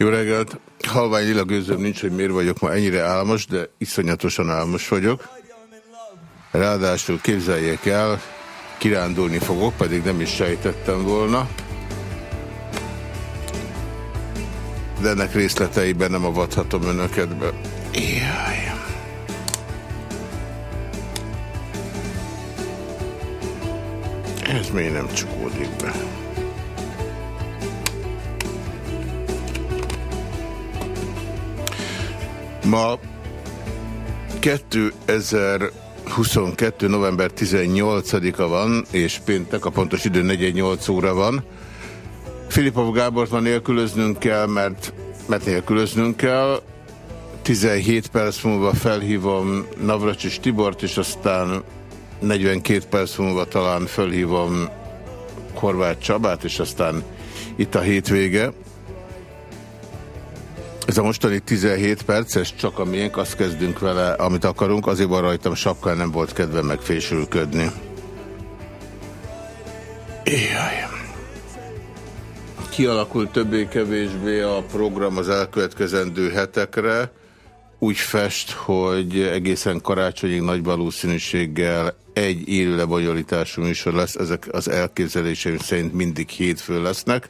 Jó reggelt! Halvány lila gőzöm nincs, hogy miért vagyok ma ennyire álmos, de iszonyatosan álmos vagyok. Ráadásul képzeljék el, kirándulni fogok, pedig nem is sejtettem volna. De ennek részleteiben nem avathatom önöket be. Jaj. Ez még nem csukódik be. Ma 2022. november 18-a van, és péntek, a pontos idő 48 óra van. Filipov Gábort van nélkülöznünk kell, mert, mert nélkülöznünk kell. 17 perc múlva felhívom Navracsis Tibort, és aztán 42 perc múlva talán felhívom Horváth Csabát, és aztán itt a hétvége. Ez a mostani 17 perces, csak a miénk, azt kezdünk vele, amit akarunk, azért van rajtam sapkán, nem volt kedve megfésülködni. Jaj. Kialakult többé-kevésbé a program az elkövetkezendő hetekre, úgy fest, hogy egészen karácsonyig nagy valószínűséggel egy élő lebonyolítású műsor lesz, ezek az elképzeléseim szerint mindig hétfő lesznek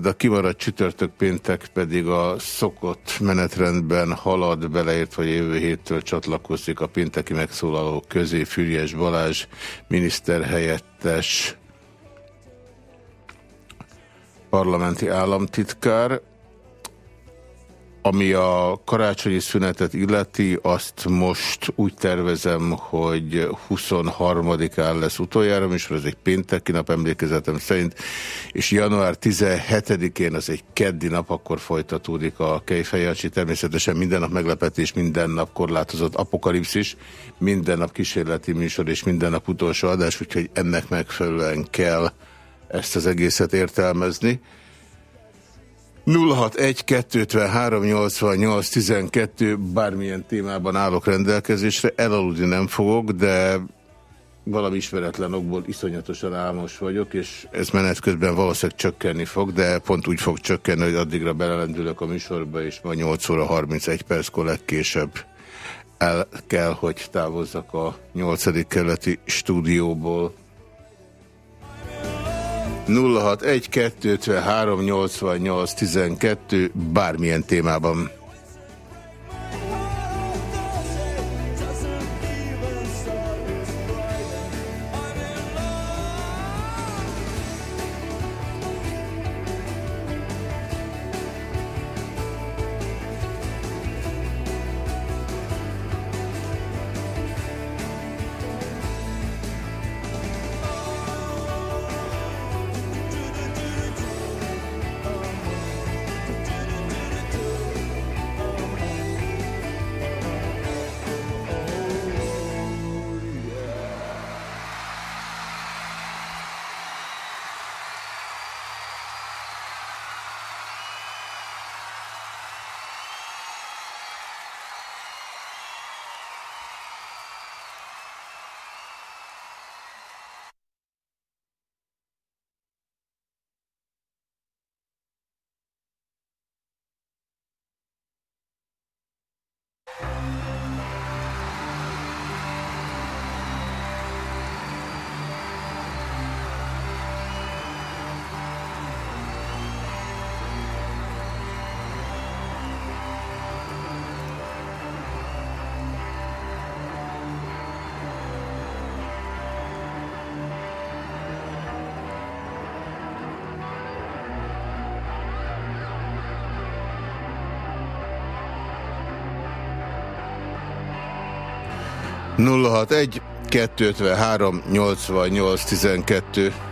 de kimaradt csütörtök péntek pedig a szokott menetrendben halad, beleért, hogy jövő héttől csatlakozik a pénteki megszólalók közé Fürjes Balázs, miniszterhelyettes parlamenti államtitkár, ami a karácsonyi szünetet illeti, azt most úgy tervezem, hogy 23-án lesz utoljára, és ez egy pénteki nap emlékezetem szerint, és január 17-én, az egy keddi nap, akkor folytatódik a Kejfejjelcsi. Természetesen minden nap meglepetés, minden nap korlátozott apokalipszis, minden nap kísérleti műsor és minden nap utolsó adás, úgyhogy ennek megfelelően kell ezt az egészet értelmezni. 061-253-88-12 bármilyen témában állok rendelkezésre, elaludni nem fogok, de valami ismeretlen okból iszonyatosan álmos vagyok, és ez menet közben valószínűleg csökkenni fog, de pont úgy fog csökkenni, hogy addigra belelendülök a műsorba, és ma 8 óra 31 perckor legkésőbb el kell, hogy távozzak a 8. keleti stúdióból. 061 253 88 12 bármilyen témában. 061 253 88 12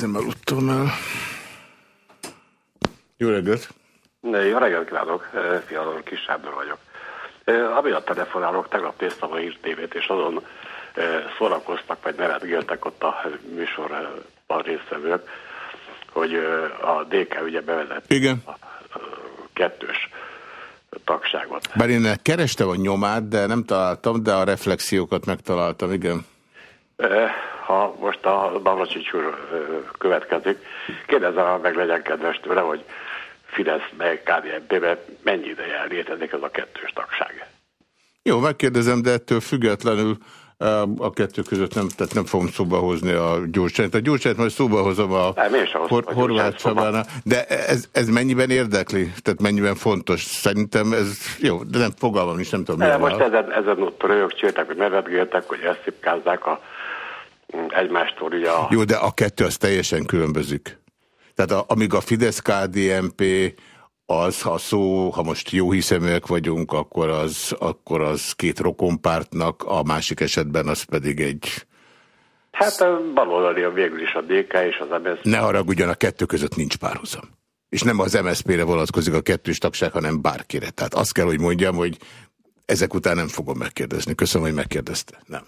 Nem aludtam el. Jó reggelt! Jó reggelt kívánok, Fialor Kisábdor vagyok. Amiatt telefonálok, tegnap néztem a tévét, és azon szórakoztak, vagy nevetgéltek ott a műsorban résztvevők, hogy a DK ugye bevezett Igen. a kettős tagságot. Bár én kerestem a nyomát, de nem találtam, de a reflexiókat megtaláltam, igen. Ha most a Navracsics úr következik, kérdezem, meg legyen kedves tőle, hogy Fidesz meg KDNP-ben mennyi ideje létezik ez a kettős tagság? Jó, megkérdezem, de ettől függetlenül a kettő között nem, tehát nem fogom szóba hozni a Gyurcsányt. A Gyurcsányt majd szóba hozom a, Hor Horváth Csabának. De ez, ez mennyiben érdekli? Tehát mennyiben fontos? Szerintem ez jó, de nem fogalmam is, nem tudom. De most ezen, ezen ott rögcséltek, hogy nevetgéltek, hogy ezt szipkázzák a, egymástól ugye a... Jó, de a kettő az teljesen különbözik. Tehát a, amíg a Fidesz-KDNP az, ha szó, ha most jó hiszeműek vagyunk, akkor az, akkor az két rokonpártnak, a másik esetben az pedig egy... Hát baloldali a végül is a DK és az MSZP. Ne haragudjon, a kettő között nincs párhuzam. És nem az MSZP-re vonatkozik a kettős tagság, hanem bárkire. Tehát azt kell, hogy mondjam, hogy ezek után nem fogom megkérdezni. Köszönöm, hogy megkérdezte. Nem.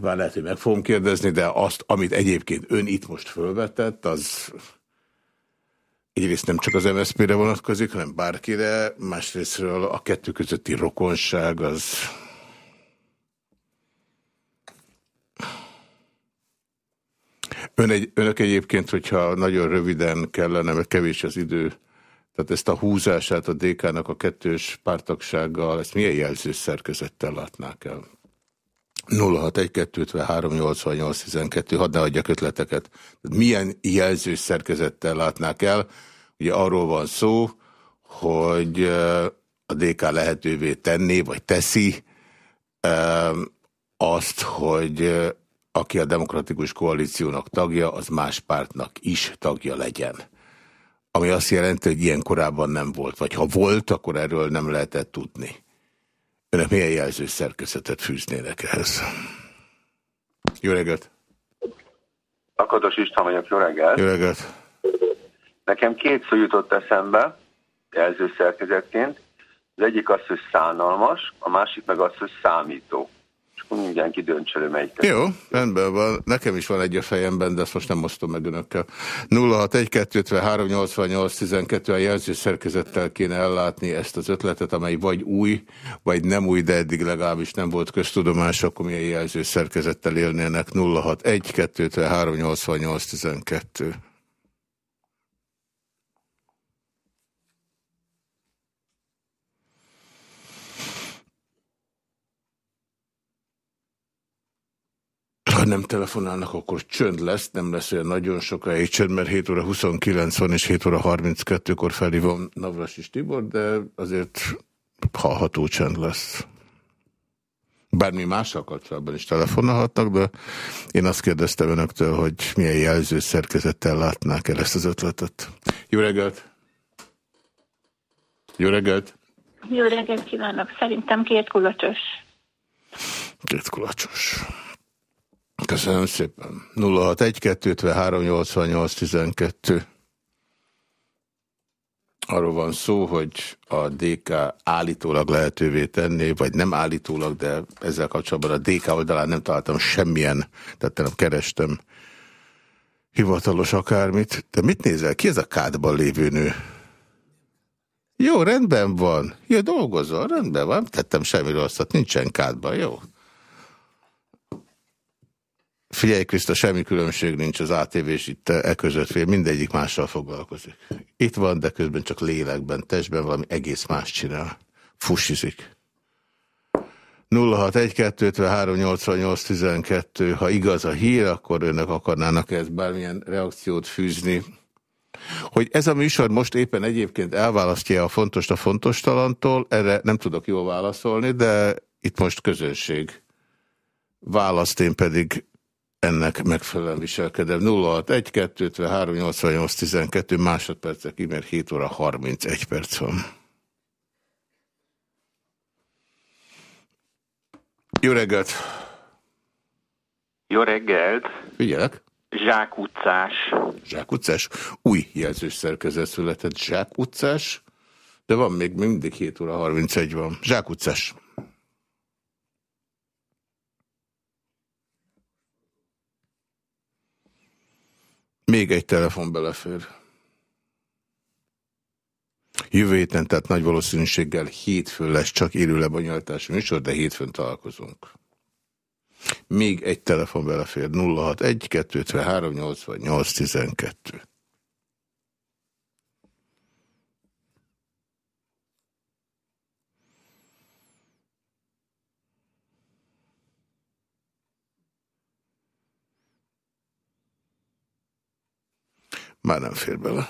Bár lehet, hogy meg fogom kérdezni, de azt, amit egyébként ön itt most fölvetett, az egyrészt nem csak az MSZP-re vonatkozik, hanem bárkire, másrésztről a kettő közötti rokonság az... Ön egy, önök egyébként, hogyha nagyon röviden kellene, mert kevés az idő, tehát ezt a húzását a DK-nak a kettős pártagsággal, ezt milyen jelző szerkezettel látnák el? 061-253-88-12, hadd ne adjak ötleteket. Milyen jelzős szerkezettel látnák el? Ugye arról van szó, hogy a DK lehetővé tenni, vagy teszi azt, hogy aki a demokratikus koalíciónak tagja, az más pártnak is tagja legyen. Ami azt jelenti, hogy ilyen korábban nem volt, vagy ha volt, akkor erről nem lehetett tudni. Önök milyen jelző szerkezetet fűznének ehhez? Jó reggelt! Akados István vagyok, jó reggelt! Jó reggelt! Nekem két szó jutott eszembe jelző szerkezetként. Az egyik az, hogy szánalmas, a másik meg az, hogy számító akkor mindenki dönts elő, melyik. Jó, rendben van. Nekem is van egy a fejemben, de ezt most nem osztom meg önökkel. 061-253-88-12 a jelző szerkezettel kéne ellátni ezt az ötletet, amely vagy új, vagy nem új, de eddig legalábbis nem volt köztudomás, akkor milyen jelző szerkezettel élnének 061-253-88-12. Nem telefonálnak, akkor csönd lesz, nem lesz olyan nagyon sokáig csönd, mert 7 óra 29 van, és 7 óra 32-kor felhívom Navras és Tibor, de azért hallható csönd lesz. Bármi mással kapcsolatban is telefonálhatnak, de én azt kérdeztem önöktől, hogy milyen jelző szerkezettel látnák el ezt az ötletet. Jó reggelt! Jó reggelt! Jó reggelt kívánok! Szerintem két kulacsos. Két kulacsos. Köszönöm szépen. 061-253-88-12 Arról van szó, hogy a DK állítólag lehetővé tenné, vagy nem állítólag, de ezzel kapcsolatban a DK oldalán nem találtam semmilyen, tehát nem kerestem hivatalos akármit. De mit nézel? Ki ez a kádban lévő nő? Jó, rendben van. Jó, dolgozol, rendben van. Tettem semmi rosszat, nincsen kádban, jó. Figyelj, Kriszta, semmi különbség nincs az ATV és itt e között, mindegyik mással foglalkozik. Itt van, de közben csak lélekben, testben valami egész más csinál. Fussizik. 061-253-88-12, ha igaz a hír, akkor önök akarnának ezt bármilyen reakciót fűzni. Hogy ez a műsor most éppen egyébként elválasztja a fontos a fontos talantól, erre nem tudok jól válaszolni, de itt most közönség. Választ én pedig ennek megfelelően viselkedem. 061 253 88 12 másodpercek, mert 7 óra 31 perc van. Jó reggelt! Jó reggelt! Figyelek! Zsák utcás. Zsák utcás? Új jelzős szerkezet született. Zsák utcás? De van még mindig 7 óra 31 van. Zsák utcás. Még egy telefon belefér. Jövő héten, tehát nagy valószínűséggel hétfőn lesz csak élő lebonyolítású műsor, de hétfőn találkozunk. Még egy telefon belefér 061 253 88 12. Már nem fér bele.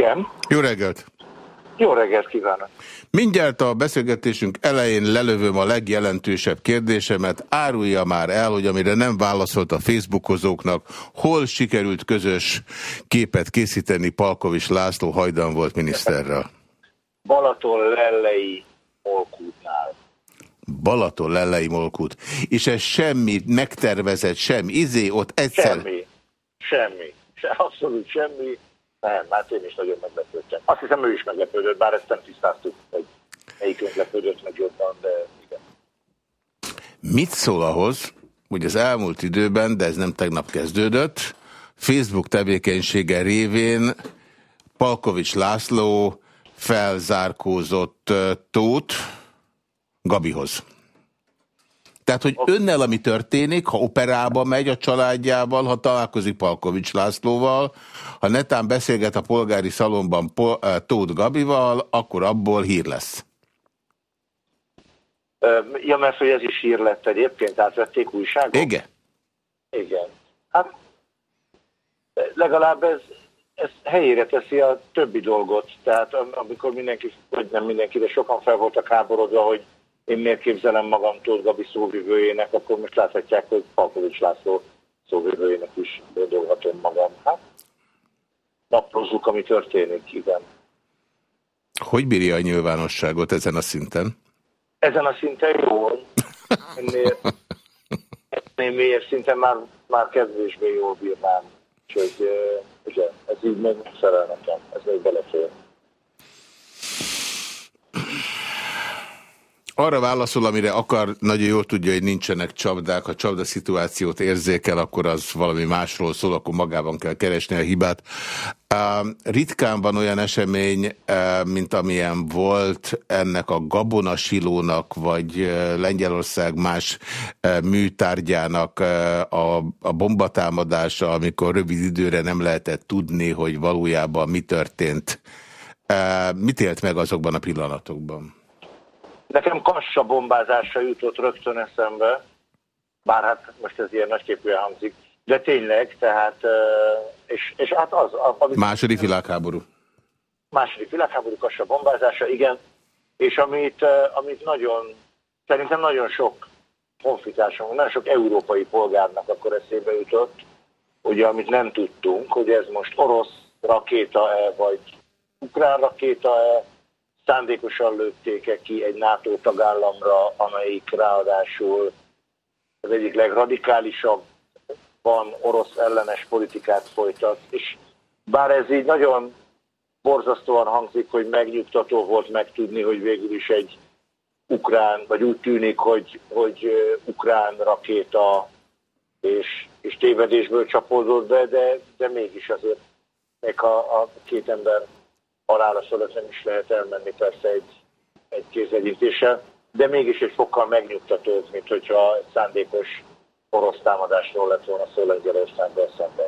Igen. Jó reggelt! Jó reggelt kívánok! Mindjárt a beszélgetésünk elején lelövöm a legjelentősebb kérdésemet. Árulja már el, hogy amire nem válaszolt a Facebookozóknak, hol sikerült közös képet készíteni Palkovics László hajdan volt miniszterrel? Balaton lellei Molkútnál. Balaton lellei Molkút. És ez semmi megtervezett, semmi izé, ott egyszer... Semmi. Semmi. Se, abszolút semmi nem, hát én is nagyon meglepődtem. Azt hiszem, ő is meglepődött, bár ezt nem tisztáztuk, hogy melyikünk lepődött meg jobban, de igen. Mit szól ahhoz, hogy az elmúlt időben, de ez nem tegnap kezdődött, Facebook tevékenysége révén Palkovics László felzárkózott Tóth Gabihoz. Tehát, hogy önnel, ami történik, ha operába megy a családjával, ha találkozik Palkovics Lászlóval, ha netán beszélget a polgári szalomban eh, Tóth Gabival, akkor abból hír lesz. Ja, mert hogy ez is hír lett egyébként, átvették újságot? Igen. Igen. Hát legalább ez, ez helyére teszi a többi dolgot. Tehát amikor mindenki, vagy nem mindenki, de sokan fel voltak háborodva, hogy én miért képzelem magam Tóth Gabi szóvivőjének, akkor most láthatják, hogy Palkovics László szóvivőjének is dolghatom magam. Hát naprozzuk, ami történik, igen. Hogy bírja a nyilvánosságot ezen a szinten? Ezen a szinten jól. Ennél, ennél mélyebb szinten már, már kevésbé jól bírnám. Úgyhogy ugye, ez így még megfelel nekem, ez még belefér. Arra válaszol, amire akar, nagyon jól tudja, hogy nincsenek csapdák. Ha csapda szituációt érzékel, akkor az valami másról szól, akkor magában kell keresni a hibát. ritkán van olyan esemény, mint amilyen volt ennek a gabonasilónak, vagy Lengyelország más műtárgyának a, a bombatámadása, amikor rövid időre nem lehetett tudni, hogy valójában mi történt. Mit élt meg azokban a pillanatokban? Nekem kassa bombázása jutott rögtön eszembe, bár hát most ez ilyen nagyképűen hangzik, de tényleg, tehát, és, és hát az... Amit második világháború. Második világháború kassa bombázása, igen, és amit, amit nagyon, szerintem nagyon sok honfitársam, nagyon sok európai polgárnak akkor eszébe jutott, ugye amit nem tudtunk, hogy ez most orosz rakéta-e, vagy ukrán rakéta-e, szándékosan lőtték -e ki egy NATO tagállamra, amelyik ráadásul az egyik legradikálisabb van orosz ellenes politikát folytat, és bár ez így nagyon borzasztóan hangzik, hogy megnyugtató volt megtudni, hogy végül is egy ukrán, vagy úgy tűnik, hogy, hogy ukrán rakéta és, és tévedésből csapódott be, de, de mégis azért még ha a két ember halála nem is lehet elmenni persze egy, egy kézegyintéssel, de mégis egy fokkal megnyugtatóbb, mint hogyha egy szándékos orosz támadásról lett volna szó Lengyelországgal szemben.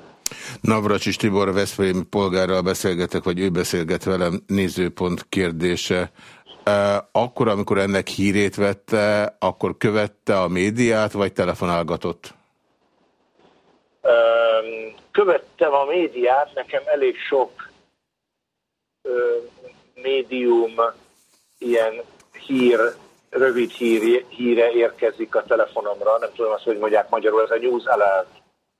Navracsis Tibor Veszprém polgárral beszélgetek, vagy ő beszélget velem, nézőpont kérdése. Akkor, amikor ennek hírét vette, akkor követte a médiát, vagy telefonálgatott? Követtem a médiát, nekem elég sok médium ilyen hír, rövid hír, híre érkezik a telefonomra, nem tudom azt, hogy mondják magyarul, ez a news alert,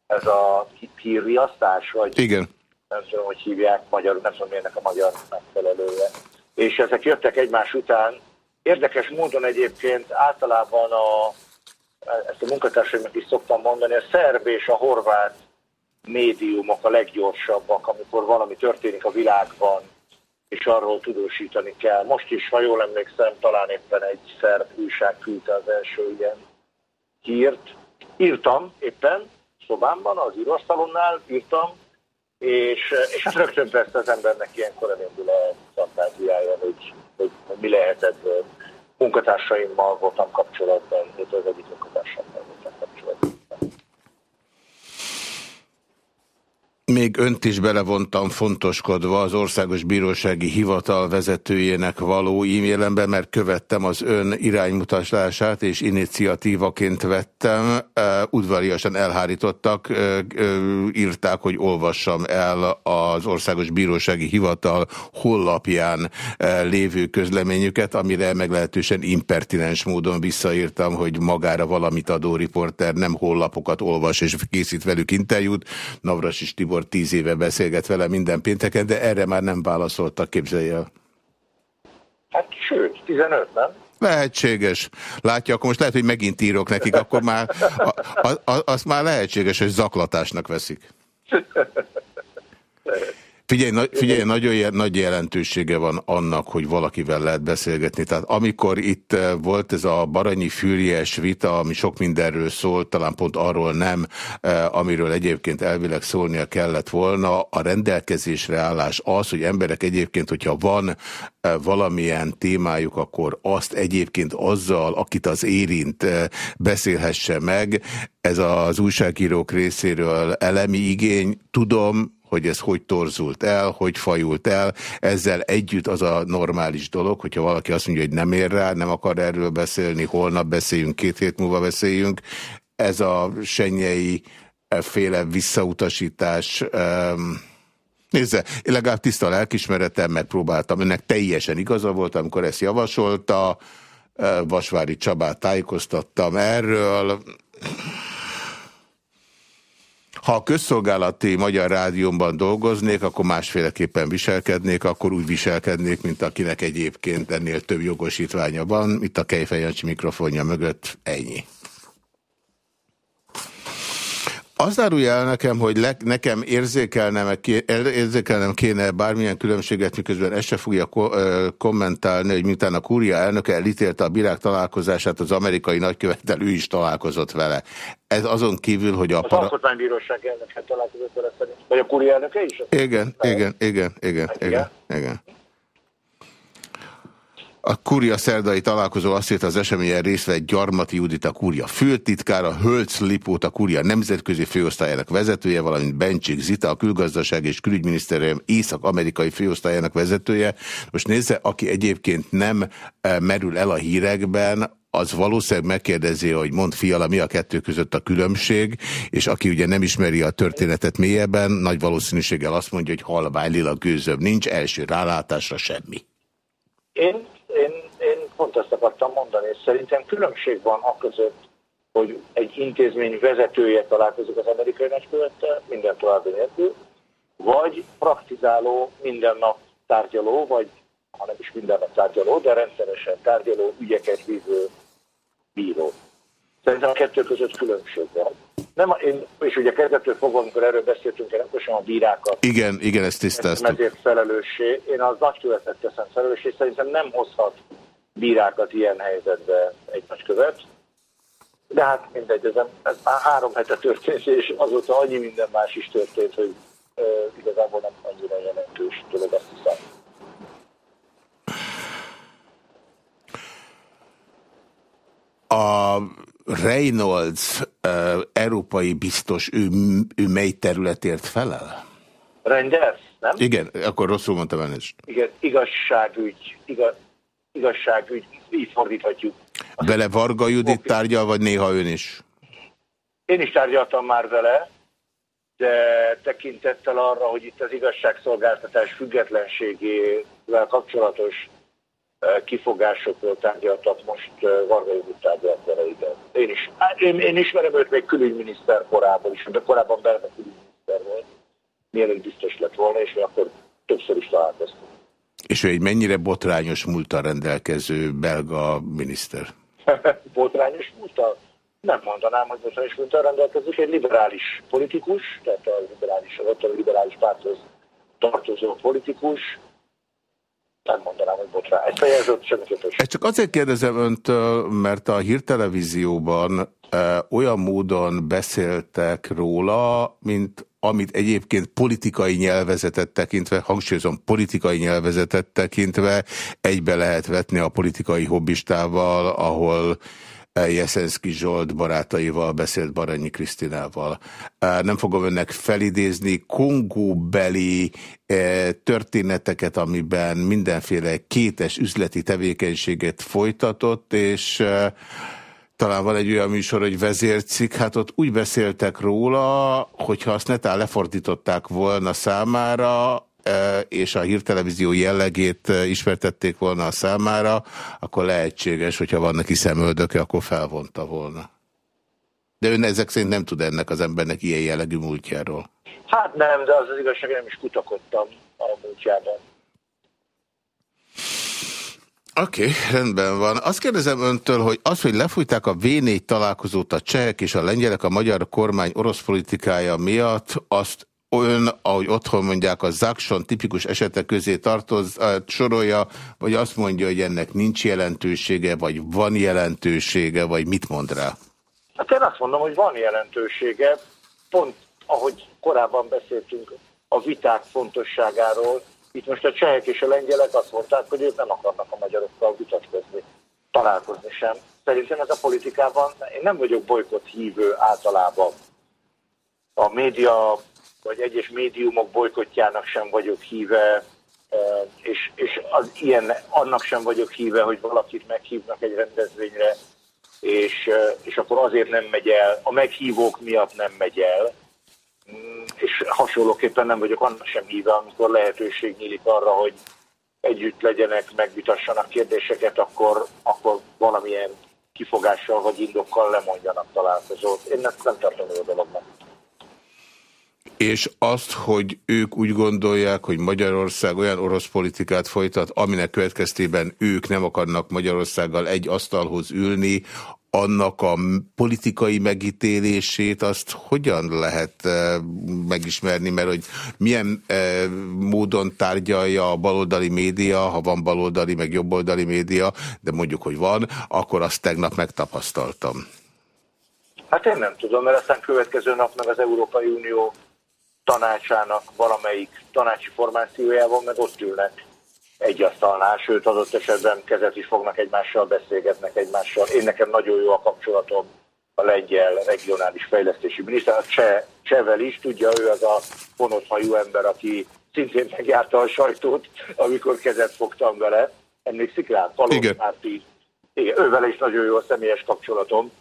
ez a hírriasztás, vagy Igen. nem tudom, hogy hívják magyarul, nem tudom, milyennek a magyar megfelelője. És ezek jöttek egymás után. Érdekes módon egyébként általában a, ezt a munkatársaimnak is szoktam mondani, a szerb és a horvát médiumok a leggyorsabbak, amikor valami történik a világban, és arról tudósítani kell. Most is, ha jól emlékszem, talán éppen egy szerb újság küldte az első ilyen hírt. Írtam éppen, szobámban, az íróasztalonnál írtam, és, és hát rögtön persze az embernek ilyenkor elindul a fantáziája, hogy, hogy, hogy mi lehet ebből. Munkatársaimmal voltam kapcsolatban, itt az egyik munkatársaimmal voltam kapcsolatban. Még önt is belevontam fontoskodva az Országos Bírósági Hivatal vezetőjének való e-mailembe, mert követtem az ön iránymutatását, és iniciatívaként vettem. Udvariasan elhárítottak, írták, hogy olvassam el az Országos Bírósági Hivatal hollapján lévő közleményüket, amire meglehetősen impertinens módon visszaírtam, hogy magára valamit adó riporter nem hollapokat olvas és készít velük interjút. Navras és Tibor Gábor tíz éve beszélget vele minden pénteken, de erre már nem válaszoltak, képzelje el. Hát sőt, 15, nem? Lehetséges. Látja, akkor most lehet, hogy megint írok nekik, akkor már a, a, a, azt már lehetséges, hogy zaklatásnak veszik. Figyelj, na, figyelj nagyon nagy jelentősége van annak, hogy valakivel lehet beszélgetni. Tehát amikor itt eh, volt ez a baranyi fűries vita, ami sok mindenről szólt, talán pont arról nem, eh, amiről egyébként elvileg szólnia kellett volna, a rendelkezésre állás az, hogy emberek egyébként, hogyha van eh, valamilyen témájuk, akkor azt egyébként azzal, akit az érint, beszélhesse meg. Ez az újságírók részéről elemi igény. Tudom, hogy ez hogy torzult el, hogy fajult el. Ezzel együtt az a normális dolog, hogyha valaki azt mondja, hogy nem ér rá, nem akar erről beszélni, holnap beszéljünk, két hét múlva beszéljünk. Ez a senyei e, féle visszautasítás... Um, Nézze, én legalább tiszta lelkismeretem, megpróbáltam. Önnek teljesen igaza volt, amikor ezt javasolta. Vasvári Csabát tájékoztattam erről. Ha a közszolgálati Magyar Rádiómban dolgoznék, akkor másféleképpen viselkednék, akkor úgy viselkednék, mint akinek egyébként ennél több jogosítványa van. Itt a Kejfejancsi mikrofonja mögött ennyi. Azt árulja el nekem, hogy le, nekem érzékelnem, érzékelnem kéne bármilyen különbséget, miközben ezt se fogja ko kommentálni, hogy miután a kúria elnöke elítélte a bírák találkozását, az amerikai nagykövetel, ő is találkozott vele. Ez azon kívül, hogy a... Az para... alkotmánybíróság elnöke találkozott vele szerint. Vagy a kúria elnöke is? Igen, igen, igen, igen, igen, igen. A Kúria szerdai találkozó azt írta az eseményen részt vett Gyarmati Judit, a Kúria főtitkára, Hölc Lipót, a Kúria nemzetközi főosztályának vezetője, valamint Bencsik Zita, a külgazdaság és külügyminisztérium észak-amerikai főosztályának vezetője. Most nézze, aki egyébként nem e, merül el a hírekben, az valószínűleg megkérdezi, hogy mond fiala, mi a kettő között a különbség, és aki ugye nem ismeri a történetet mélyebben, nagy valószínűséggel azt mondja, hogy halvány lila gőzöm nincs, első rálátásra semmi. Én én, én pont ezt akartam mondani, és szerintem különbség van a között, hogy egy intézmény vezetője találkozik az amerikai nagykövettel, minden további nélkül, vagy praktizáló, minden nap tárgyaló, vagy ha nem is minden nap tárgyaló, de rendszeresen tárgyaló, ügyeket vívő bíró. Szerintem a kettő között különbség van. Nem, én, és ugye kezdetől fogva, amikor erről beszéltünk, én nem a bírákat. Igen, igen, ezt tisztáztuk. Ezért felelőssé. Én az nagykövetet teszem felelőssé, szerintem nem hozhat bírákat ilyen helyzetbe egy nagykövet. De hát mindegy, ez, ez már három hete történt, és azóta annyi minden más is történt, hogy uh, igazából nem annyira jelentős dolog, azt hiszem. A Reynolds uh, európai biztos, ő, ő mely területért felel? Reinders, nem? Igen, akkor rosszul mondtam elnézést. Igen, igazságügy, igaz, igazságügy, így fordíthatjuk. Vele Varga Judit tárgyal, vagy néha ön is? Én is tárgyaltam már vele, de tekintettel arra, hogy itt az igazságszolgáltatás függetlenségével kapcsolatos kifogásokról tárgyaltak, most Varga Judit tárgyalt vele, igen. Én is. Én, én ismerem őt még külügyminiszter korábban is, de korábban belga külügyminiszter volt, mielőtt biztos lett volna, és mi akkor többször is találkoztunk. És ő egy mennyire botrányos múltal rendelkező belga miniszter? botrányos múltal? Nem mondanám, hogy botrányos múltal rendelkezik. Egy liberális politikus, tehát a liberális, a liberális párthoz tartozó politikus, nem mondanám, hogy botrány. Ezt fejezott Ezt csak azért kérdezem öntől, mert a hírtelevízióban e, olyan módon beszéltek róla, mint amit egyébként politikai nyelvezetet tekintve, hangsúlyozom, politikai nyelvezetet tekintve egybe lehet vetni a politikai hobbistával, ahol Jeszenszki Zsolt barátaival beszélt Baranyi Krisztinával. Nem fogom önnek felidézni kongóbeli történeteket, amiben mindenféle kétes üzleti tevékenységet folytatott, és talán van egy olyan műsor, hogy vezércik, hát ott úgy beszéltek róla, hogyha azt netán lefordították volna számára, e, és a hírtelevízió jellegét e, ismertették volna a számára, akkor lehetséges, hogyha van neki szemöldöke, akkor felvonta volna. De ön ezek szerint nem tud ennek az embernek ilyen jellegű múltjáról. Hát nem, de az az igazság, nem is kutakodtam a múltjában. Oké, okay, rendben van. Azt kérdezem öntől, hogy az, hogy lefújták a V4 találkozót a csehek és a lengyelek a magyar kormány orosz politikája miatt, azt ön, ahogy otthon mondják, a Zakson tipikus esetek közé tartoz, sorolja, vagy azt mondja, hogy ennek nincs jelentősége, vagy van jelentősége, vagy mit mond rá? Hát én azt mondom, hogy van jelentősége. Pont, ahogy korábban beszéltünk a viták fontosságáról, itt most a csehek és a lengyelek azt mondták, hogy ők nem akarnak a magyarokkal vitatkozni, találkozni sem. Szerintem ez a politikában, én nem vagyok bolykott hívő általában. A média, vagy egyes médiumok bolykottjának sem vagyok híve, és, és az ilyen, annak sem vagyok híve, hogy valakit meghívnak egy rendezvényre, és, és akkor azért nem megy el, a meghívók miatt nem megy el, és hasonlóképpen nem vagyok annak sem híve, amikor lehetőség nyílik arra, hogy együtt legyenek, megvitassanak kérdéseket, akkor, akkor valamilyen kifogással vagy indokkal lemondjanak találkozót. Én ezt nem tartom jó dolognak. És azt, hogy ők úgy gondolják, hogy Magyarország olyan orosz politikát folytat, aminek következtében ők nem akarnak Magyarországgal egy asztalhoz ülni, annak a politikai megítélését azt hogyan lehet eh, megismerni, mert hogy milyen eh, módon tárgyalja a baloldali média, ha van baloldali meg jobboldali média, de mondjuk, hogy van, akkor azt tegnap megtapasztaltam. Hát én nem tudom, mert aztán következő nap meg az Európai Unió tanácsának valamelyik tanácsi formációjában meg ott ülnek egy asztalnál, sőt adott esetben kezet is fognak egymással, beszélgetnek egymással. Én nekem nagyon jó a kapcsolatom a lengyel regionális fejlesztési miniszter, a cseh, csehvel is, tudja, ő az a fonothajú ember, aki szintén megjárta a sajtót, amikor kezet fogtam vele. Emlékszik rá? Igen. Márti. Igen, ővel is nagyon jó a személyes kapcsolatom.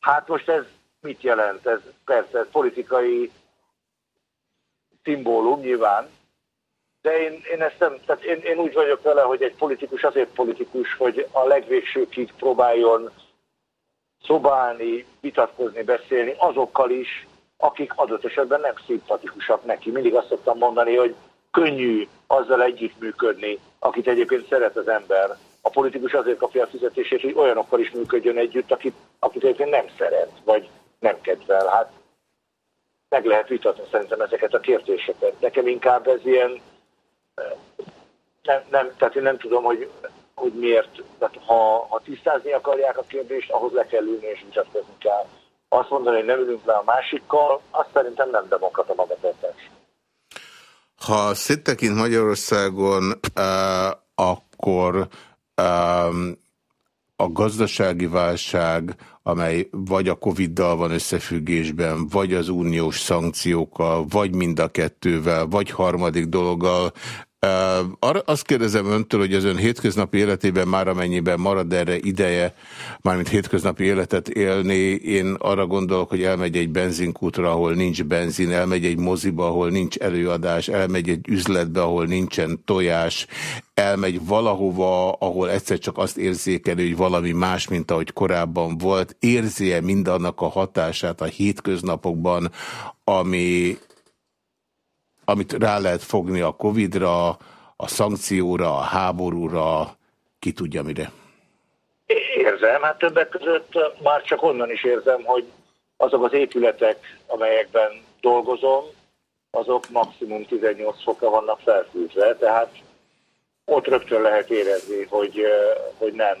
Hát most ez mit jelent? Ez persze ez politikai szimbólum nyilván, de én, én ezt nem, tehát én, én úgy vagyok vele, hogy egy politikus azért politikus, hogy a legvégsőkig próbáljon szobálni, vitatkozni, beszélni azokkal is, akik adott esetben nem szimpatikusak neki. Mindig azt szoktam mondani, hogy könnyű azzal együttműködni, akit egyébként szeret az ember. A politikus azért kapja a fizetését, hogy olyanokkal is működjön együtt, akit, akit egyébként nem szeret, vagy nem kedvel. Hát meg lehet vitatni szerintem ezeket a kérdéseket. Nekem inkább ez ilyen, nem, nem, tehát én nem tudom, hogy, hogy miért, tehát ha, ha tisztázni akarják a kérdést, ahhoz le kell ülni és vitatkozni kell. Azt mondani, hogy nem ülünk le a másikkal, azt szerintem nem demokrata magatartás. Ha széttekint Magyarországon, uh, akkor um, a gazdasági válság, amely vagy a Covid-dal van összefüggésben, vagy az uniós szankciókkal, vagy mind a kettővel, vagy harmadik dologgal, azt kérdezem öntől, hogy az ön hétköznapi életében már amennyiben marad erre ideje, mármint hétköznapi életet élni, én arra gondolok, hogy elmegy egy benzinkútra, ahol nincs benzin, elmegy egy moziba, ahol nincs előadás, elmegy egy üzletbe, ahol nincsen tojás, elmegy valahova, ahol egyszer csak azt érzékeli, hogy valami más, mint ahogy korábban volt, érzi-e mindannak a hatását a hétköznapokban, ami amit rá lehet fogni a Covid-ra, a szankcióra, a háborúra, ki tudja mire? Érzem, hát többek között már csak onnan is érzem, hogy azok az épületek, amelyekben dolgozom, azok maximum 18 fokra vannak felfűzve, tehát ott rögtön lehet érezni, hogy, hogy nem,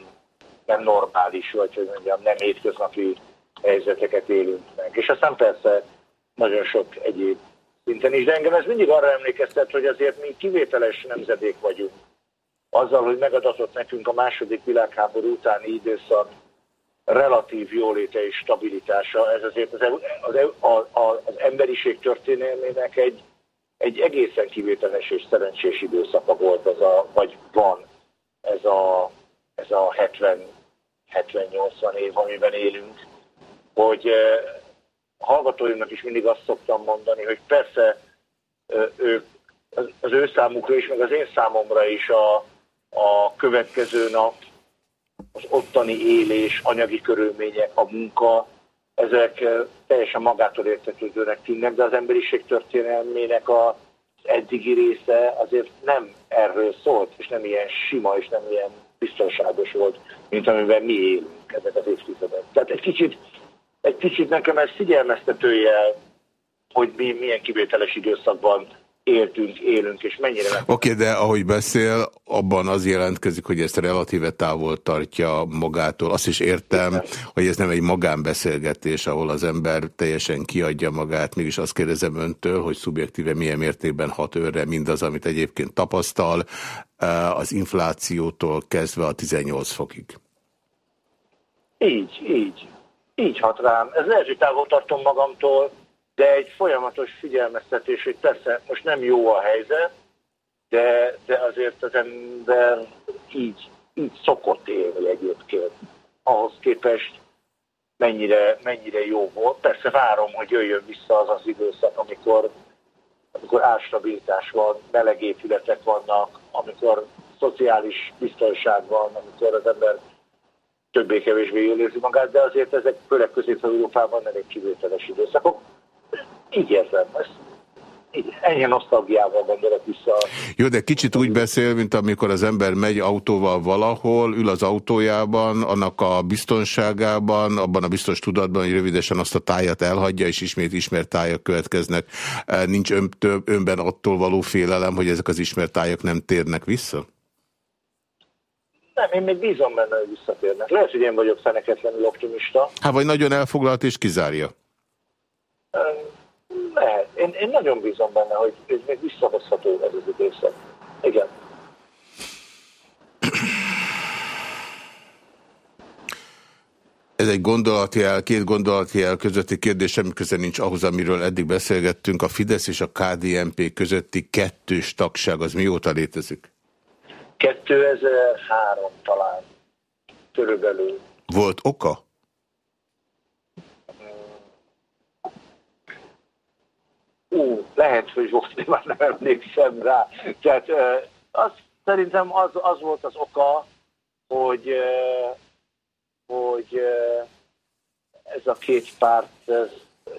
nem normális, vagy hogy mondjam, nem hétköznapi helyzeteket élünk meg. És aztán persze nagyon sok egyéb szinten is, de engem ez mindig arra emlékeztet, hogy azért mi kivételes nemzedék vagyunk. Azzal, hogy megadatott nekünk a második világháború utáni időszak relatív jóléte és stabilitása, ez azért az, az, az, az emberiség történelmének egy, egy egészen kivételes és szerencsés időszaka volt, az a, vagy van ez a, ez a 70-80 év, amiben élünk, hogy hallgatóimnak is mindig azt szoktam mondani, hogy persze ők, az ő számukra is, meg az én számomra is a, a következő nap, az ottani élés, anyagi körülmények, a munka, ezek teljesen magától értetődőnek tűnnek, de az emberiség történelmének a eddigi része azért nem erről szólt, és nem ilyen sima, és nem ilyen biztonságos volt, mint amiben mi élünk ezek az évtizedek. Tehát egy kicsit egy kicsit nekem ez figyelmeztetője, hogy mi milyen kivételes időszakban éltünk, élünk, és mennyire... Oké, okay, de ahogy beszél, abban az jelentkezik, hogy ezt relatíve távol tartja magától. Azt is értem, Igen. hogy ez nem egy magánbeszélgetés, ahol az ember teljesen kiadja magát. Mégis azt kérdezem öntől, hogy szubjektíve milyen mértékben hat őre mindaz, amit egyébként tapasztal, eh, az inflációtól kezdve a 18 fokig. Így, így. Így hat rám. Ez lehet, hogy távol tartom magamtól, de egy folyamatos figyelmeztetés, hogy persze most nem jó a helyzet, de, de azért az ember így, így szokott élni egyébként. Ahhoz képest mennyire, mennyire jó volt. Persze várom, hogy jöjjön vissza az az időszak, amikor, amikor árstabilitás van, meleg épületek vannak, amikor szociális biztonság van, amikor az ember többé-kevésbé jól érzi magát, de azért ezek főleg Közép-Európában elég kivételes időszakok. Így érzem ezt. Ennyi nosztalgiával gondolok vissza. Jó, de kicsit úgy beszél, mint amikor az ember megy autóval valahol, ül az autójában, annak a biztonságában, abban a biztos tudatban, hogy rövidesen azt a tájat elhagyja, és ismét ismert tájak következnek. Nincs ön, több, önben attól való félelem, hogy ezek az ismert tájak nem térnek vissza? Nem, én még bízom benne, hogy visszatérnek. Lehet, hogy én vagyok feneketlenül optimista. Hát vagy nagyon elfoglalt és kizárja? Lehet. Én, én nagyon bízom benne, hogy ez még visszahozható ez az időszak. Igen. Ez egy gondolati el, két gondolati el közötti kérdés, semmi köze nincs ahhoz, amiről eddig beszélgettünk. A Fidesz és a KDNP közötti kettős tagság az mióta létezik? 2003 talán körülbelül. Volt oka? Ú, lehet, hogy volt, de már nem emlékszem rá. Tehát az, szerintem az, az volt az oka, hogy, hogy ez a két párt ez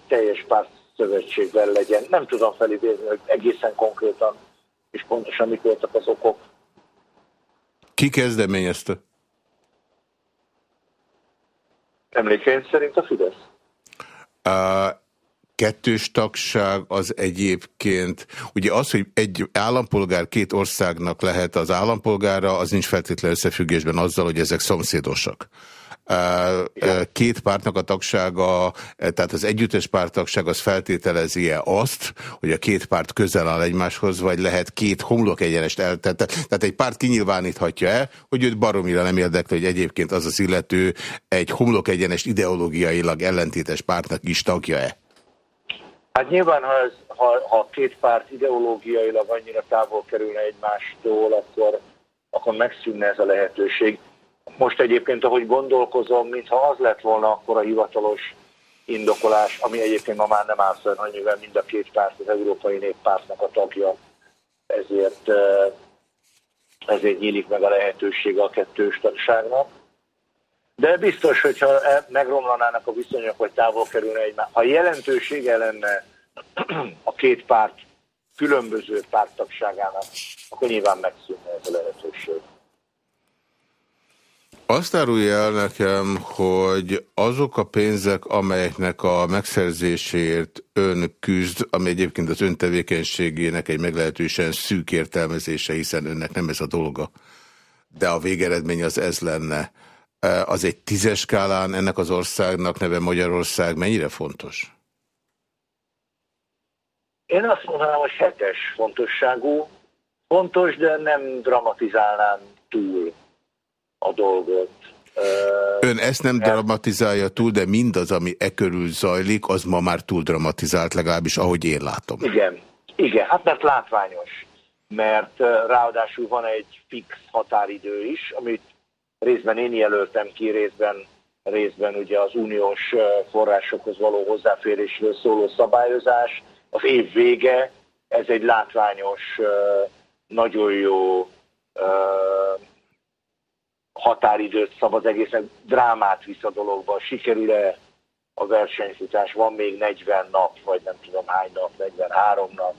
teljes párt szövetségben legyen. Nem tudom felidézni, hogy egészen konkrétan és pontosan mik voltak az okok. Ki kezdeményezte? Emlékeim szerint a Fidesz. Uh, kettős tagság az egyébként, ugye az, hogy egy állampolgár két országnak lehet az állampolgára, az nincs feltétlenül összefüggésben azzal, hogy ezek szomszédosak. Két pártnak a tagsága, tehát az együttes pártagság az feltételezi-e azt, hogy a két párt közel áll egymáshoz, vagy lehet két homlok egyenest eltette. Tehát egy párt kinyilváníthatja-e, hogy őt baromira nem érdekli, hogy egyébként az az illető egy homlok egyenest ideológiailag ellentétes pártnak is tagja-e? Hát nyilván, ha, ez, ha, ha két párt ideológiailag annyira távol kerülne egymástól, akkor, akkor megszűnne ez a lehetőség. Most egyébként, ahogy gondolkozom, mintha az lett volna akkor a hivatalos indokolás, ami egyébként ma már nem áll fönn, hogy mind a két párt az Európai Néppártnak a tagja, ezért, ezért nyílik meg a lehetőség a kettős tagságnak. De biztos, hogyha e- megromlanának a viszonyok, vagy távol kerülne egymás, ha jelentősége lenne a két párt különböző pártagságának, akkor nyilván megszűnne ez a lehetőség. Azt árulja el nekem, hogy azok a pénzek, amelyeknek a megszerzéséért ön küzd, ami egyébként az ön tevékenységének egy meglehetősen szűk értelmezése, hiszen önnek nem ez a dolga, de a végeredmény az ez lenne. Az egy tízes skálán ennek az országnak neve Magyarország mennyire fontos? Én azt mondanám, hogy hetes fontosságú. Fontos, de nem dramatizálnám túl a dolgot. Ön ezt nem dramatizálja túl, de mindaz, ami e körül zajlik, az ma már túl dramatizált, legalábbis ahogy én látom. Igen, igen, hát mert látványos, mert ráadásul van egy fix határidő is, amit részben én jelöltem ki, részben, részben ugye az uniós forrásokhoz való hozzáférésről szóló szabályozás, az év vége, ez egy látványos, nagyon jó határidőt szab az egészen drámát visz a dologba. Sikerül-e a versenyfutás? Van még 40 nap, vagy nem tudom hány nap, 43 nap.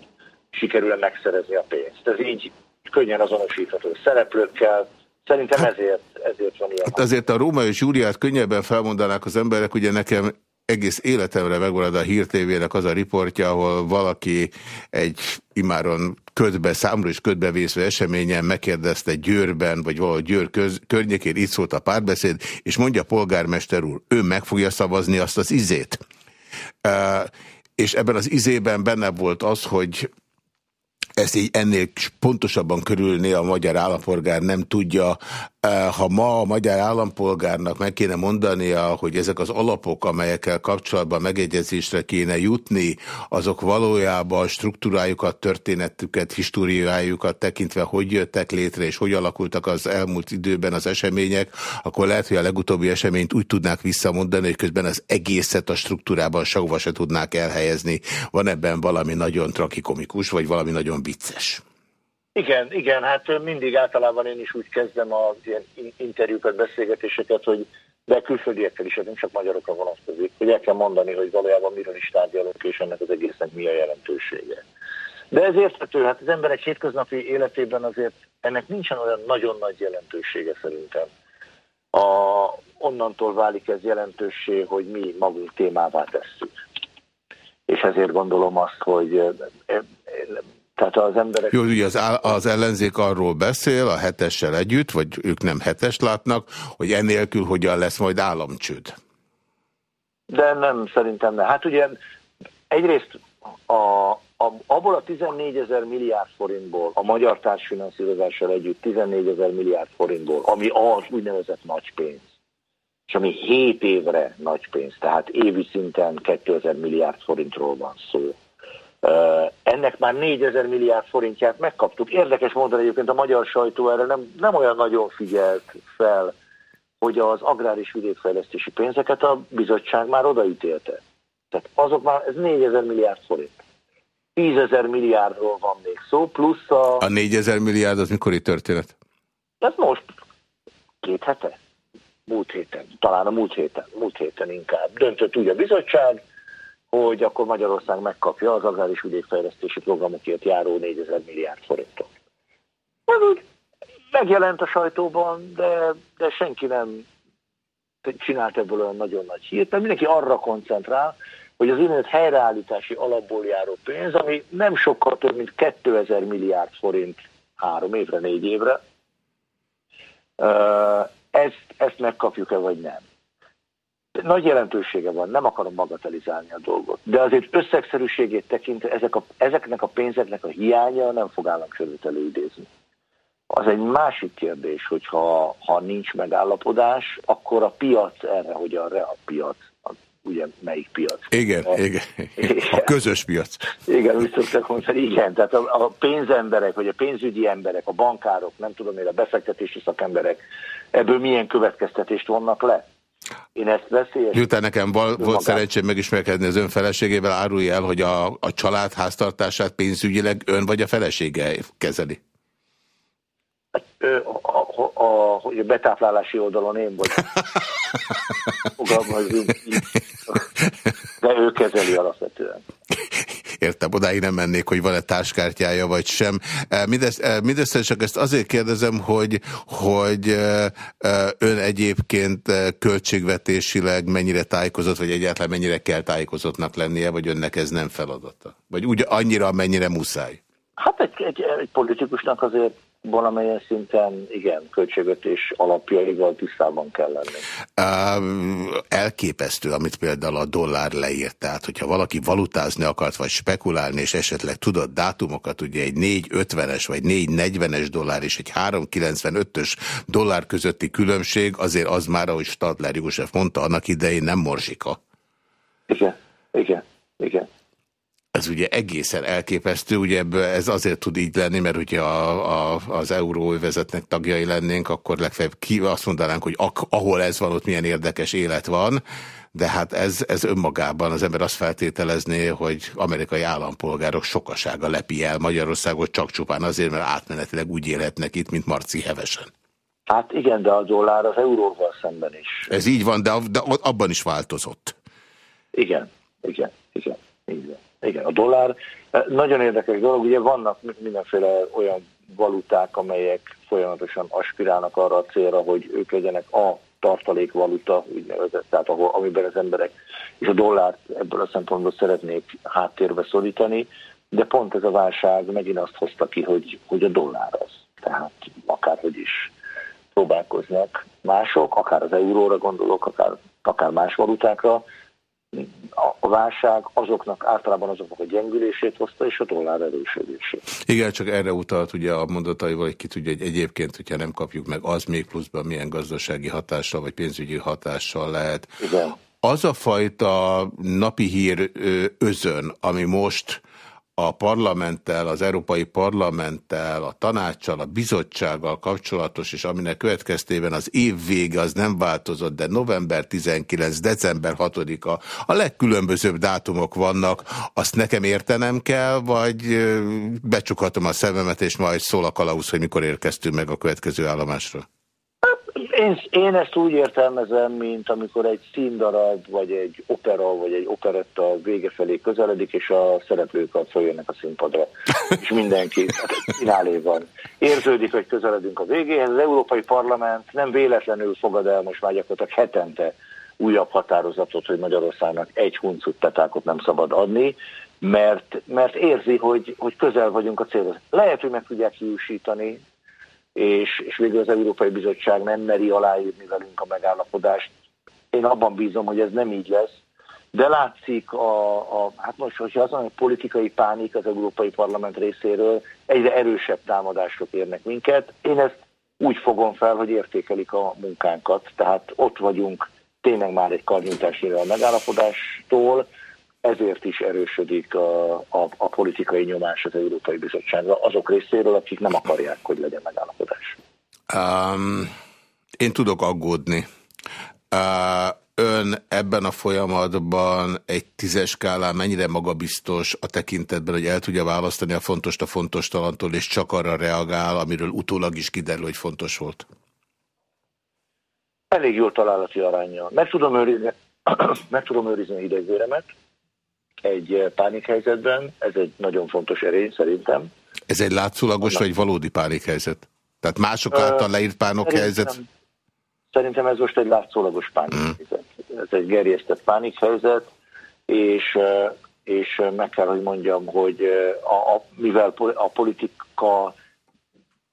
Sikerül-e megszerezni a pénzt? Ez így könnyen azonosítható szereplőkkel, Szerintem hát- ezért, ezért van ilyen. Hát azért a Róma és Júliát könnyebben felmondanák az emberek, ugye nekem egész életemre megmarad a hírtévének az a riportja, ahol valaki egy imáron ködbe, számra is ködbevészve eseményen megkérdezte Győrben, vagy valahol Győr köz, környékén, itt szólt a párbeszéd, és mondja polgármester úr, ő meg fogja szavazni azt az izét. Uh, és ebben az izében benne volt az, hogy ezt így ennél pontosabban körülné a magyar állampolgár nem tudja. Ha ma a magyar állampolgárnak meg kéne mondania, hogy ezek az alapok, amelyekkel kapcsolatban megegyezésre kéne jutni, azok valójában struktúrájukat, történetüket, históriájukat tekintve, hogy jöttek létre, és hogy alakultak az elmúlt időben az események, akkor lehet, hogy a legutóbbi eseményt úgy tudnák visszamondani, hogy közben az egészet a struktúrában sehova se tudnák elhelyezni. Van ebben valami nagyon trakikomikus, vagy valami nagyon vicces. Igen, igen, hát mindig általában én is úgy kezdem az ilyen interjúkat, beszélgetéseket, hogy de külföldiekkel is, ez nem csak magyarokra vonatkozik, hogy el kell mondani, hogy valójában miről is tárgyalunk, és ennek az egésznek mi a jelentősége. De ez érthető, hát az emberek hétköznapi életében azért ennek nincsen olyan nagyon nagy jelentősége szerintem. A, onnantól válik ez jelentőssé, hogy mi magunk témává tesszük. És ezért gondolom azt, hogy tehát az emberek... Jó, ugye az, az ellenzék arról beszél, a hetessel együtt, vagy ők nem hetest látnak, hogy enélkül hogyan lesz majd államcsőd. De nem, szerintem nem. Hát ugye egyrészt a, a, abból a 14 ezer milliárd forintból, a magyar társfinanszírozással együtt 14 ezer milliárd forintból, ami az úgynevezett nagy pénz, és ami 7 évre nagy pénz, tehát évi szinten 2000 milliárd forintról van szó ennek már 4000 milliárd forintját megkaptuk. Érdekes mondani egyébként a magyar sajtó erre nem, nem olyan nagyon figyelt fel, hogy az agrár és vidékfejlesztési pénzeket a bizottság már odaítélte. Tehát azok már, ez 4000 milliárd forint. 10 ezer milliárdról van még szó, plusz a... A 4000 milliárd az mikori történet? Ez most két hete? Múlt héten, talán a múlt héten, múlt héten inkább. Döntött úgy a bizottság, hogy akkor Magyarország megkapja az agráris vidékfejlesztési programokért járó 4000 milliárd forintot. Ez úgy megjelent a sajtóban, de, de senki nem csinált ebből olyan nagyon nagy hírt, mert mindenki arra koncentrál, hogy az úgynevezett helyreállítási alapból járó pénz, ami nem sokkal több, mint 2000 milliárd forint három évre, négy évre, ezt, ezt megkapjuk-e vagy nem. Nagy jelentősége van, nem akarom bagatelizálni a dolgot, de azért összegszerűségét tekintve ezek a, ezeknek a pénzeknek a hiánya nem fog államcsődöt előidézni. Az egy másik kérdés, hogy ha, ha nincs megállapodás, akkor a piac erre hogyan re a piac ugye melyik piac. Igen, a, igen, igen. A közös piac. Igen, úgy szoktak mondani, igen. Tehát a, a pénzemberek, vagy a pénzügyi emberek, a bankárok, nem tudom én, a befektetési szakemberek, ebből milyen következtetést vonnak le? Én ezt veszélyes... Miután nekem val, volt szerencsém megismerkedni az ön feleségével, árulja el, hogy a, a család háztartását pénzügyileg ön vagy a felesége kezeli? A, a, a, a betáplálási oldalon én vagy. Fogalmazunk De ő kezeli alapvetően. Értem, odáig nem mennék, hogy van-e táskártyája, vagy sem. Mindest, e, mindössze csak ezt azért kérdezem, hogy, hogy ön egyébként költségvetésileg mennyire tájékozott, vagy egyáltalán mennyire kell tájékozottnak lennie, vagy önnek ez nem feladata? Vagy úgy annyira, mennyire muszáj? Hát egy, egy, egy politikusnak azért valamilyen szinten igen, költségvetés alapjaival tisztában kell lenni. Elképesztő, amit például a dollár leírt. Tehát, hogyha valaki valutázni akart, vagy spekulálni, és esetleg tudott dátumokat, ugye egy 4,50-es, vagy 4,40-es dollár és egy 3,95-ös dollár közötti különbség, azért az már, ahogy Stadler József mondta, annak idején nem morzsika. Igen, igen, igen. Ez ugye egészen elképesztő, ugye ez azért tud így lenni, mert ugye a, a, az euróvezetnek tagjai lennénk, akkor legfeljebb ki azt mondanánk, hogy ak, ahol ez van, ott milyen érdekes élet van, de hát ez, ez önmagában az ember azt feltételezné, hogy amerikai állampolgárok sokasága lepi el Magyarországot csak csupán azért, mert átmenetileg úgy élhetnek itt, mint Marci Hevesen. Hát igen, de a dollár az euróval szemben is. Ez így van, de, de abban is változott. Igen, igen, igen, igen. Igen, a dollár. Eh, nagyon érdekes dolog, ugye vannak mindenféle olyan valuták, amelyek folyamatosan aspirálnak arra a célra, hogy ők legyenek a tartalékvaluta, úgynevezett, tehát ahol, amiben az emberek és a dollárt ebből a szempontból szeretnék háttérbe szorítani, de pont ez a válság megint azt hozta ki, hogy, hogy a dollár az. Tehát akárhogy is próbálkoznak mások, akár az euróra gondolok, akár, akár más valutákra, a válság azoknak, általában azoknak a gyengülését hozta, és a dollár erősödését. Igen, csak erre utalt ugye a mondataival, hogy ki tudja, hogy egyébként, hogyha nem kapjuk meg, az még pluszban milyen gazdasági hatással, vagy pénzügyi hatással lehet. Igen. Az a fajta napi hír özön, ami most a parlamenttel, az Európai Parlamenttel, a tanácssal, a bizottsággal kapcsolatos, és aminek következtében az év vége az nem változott, de november 19, december 6-a, a legkülönbözőbb dátumok vannak, azt nekem értenem kell, vagy becsukhatom a szememet, és majd szól a kalauz, hogy mikor érkeztünk meg a következő állomásra? Én, én ezt úgy értelmezem, mint amikor egy színdarab, vagy egy opera, vagy egy operetta vége felé közeledik, és a szereplők följönnek a színpadra, és mindenki finálé van. Érződik, hogy közeledünk a végéhez. Az Európai Parlament nem véletlenül fogad el most már gyakorlatilag hetente újabb határozatot, hogy Magyarországnak egy huncut petákot nem szabad adni, mert, mert érzi, hogy, hogy közel vagyunk a célhoz. Lehet, hogy meg tudják kiúsítani, és, és végül az Európai Bizottság nem meri aláírni velünk a megállapodást. Én abban bízom, hogy ez nem így lesz, de látszik a, a hát most, hogyha az a politikai pánik az Európai Parlament részéről, egyre erősebb támadások érnek minket. Én ezt úgy fogom fel, hogy értékelik a munkánkat, tehát ott vagyunk tényleg már egy karnyújtásnyira a megállapodástól, ezért is erősödik a, a, a politikai nyomás az Európai Bizottságra azok részéről, akik nem akarják, hogy legyen megállapodás. Um, én tudok aggódni. Uh, ön ebben a folyamatban egy tízes skálán mennyire magabiztos a tekintetben, hogy el tudja választani a fontos a fontos talantól, és csak arra reagál, amiről utólag is kiderül, hogy fontos volt? Elég jó találati arányjal. Meg tudom őrizni, meg tudom őrizni a hidegvéremet, egy eh, pánikhelyzetben, ez egy nagyon fontos erény szerintem. Ez egy látszólagos vagy valódi pánikhelyzet? Tehát mások által leírt pánikhelyzet? Szerintem, szerintem ez most egy látszólagos pánikhelyzet. Mm. Ez egy gerjesztett pánikhelyzet. és, és meg kell, hogy mondjam, hogy a, a, mivel a politika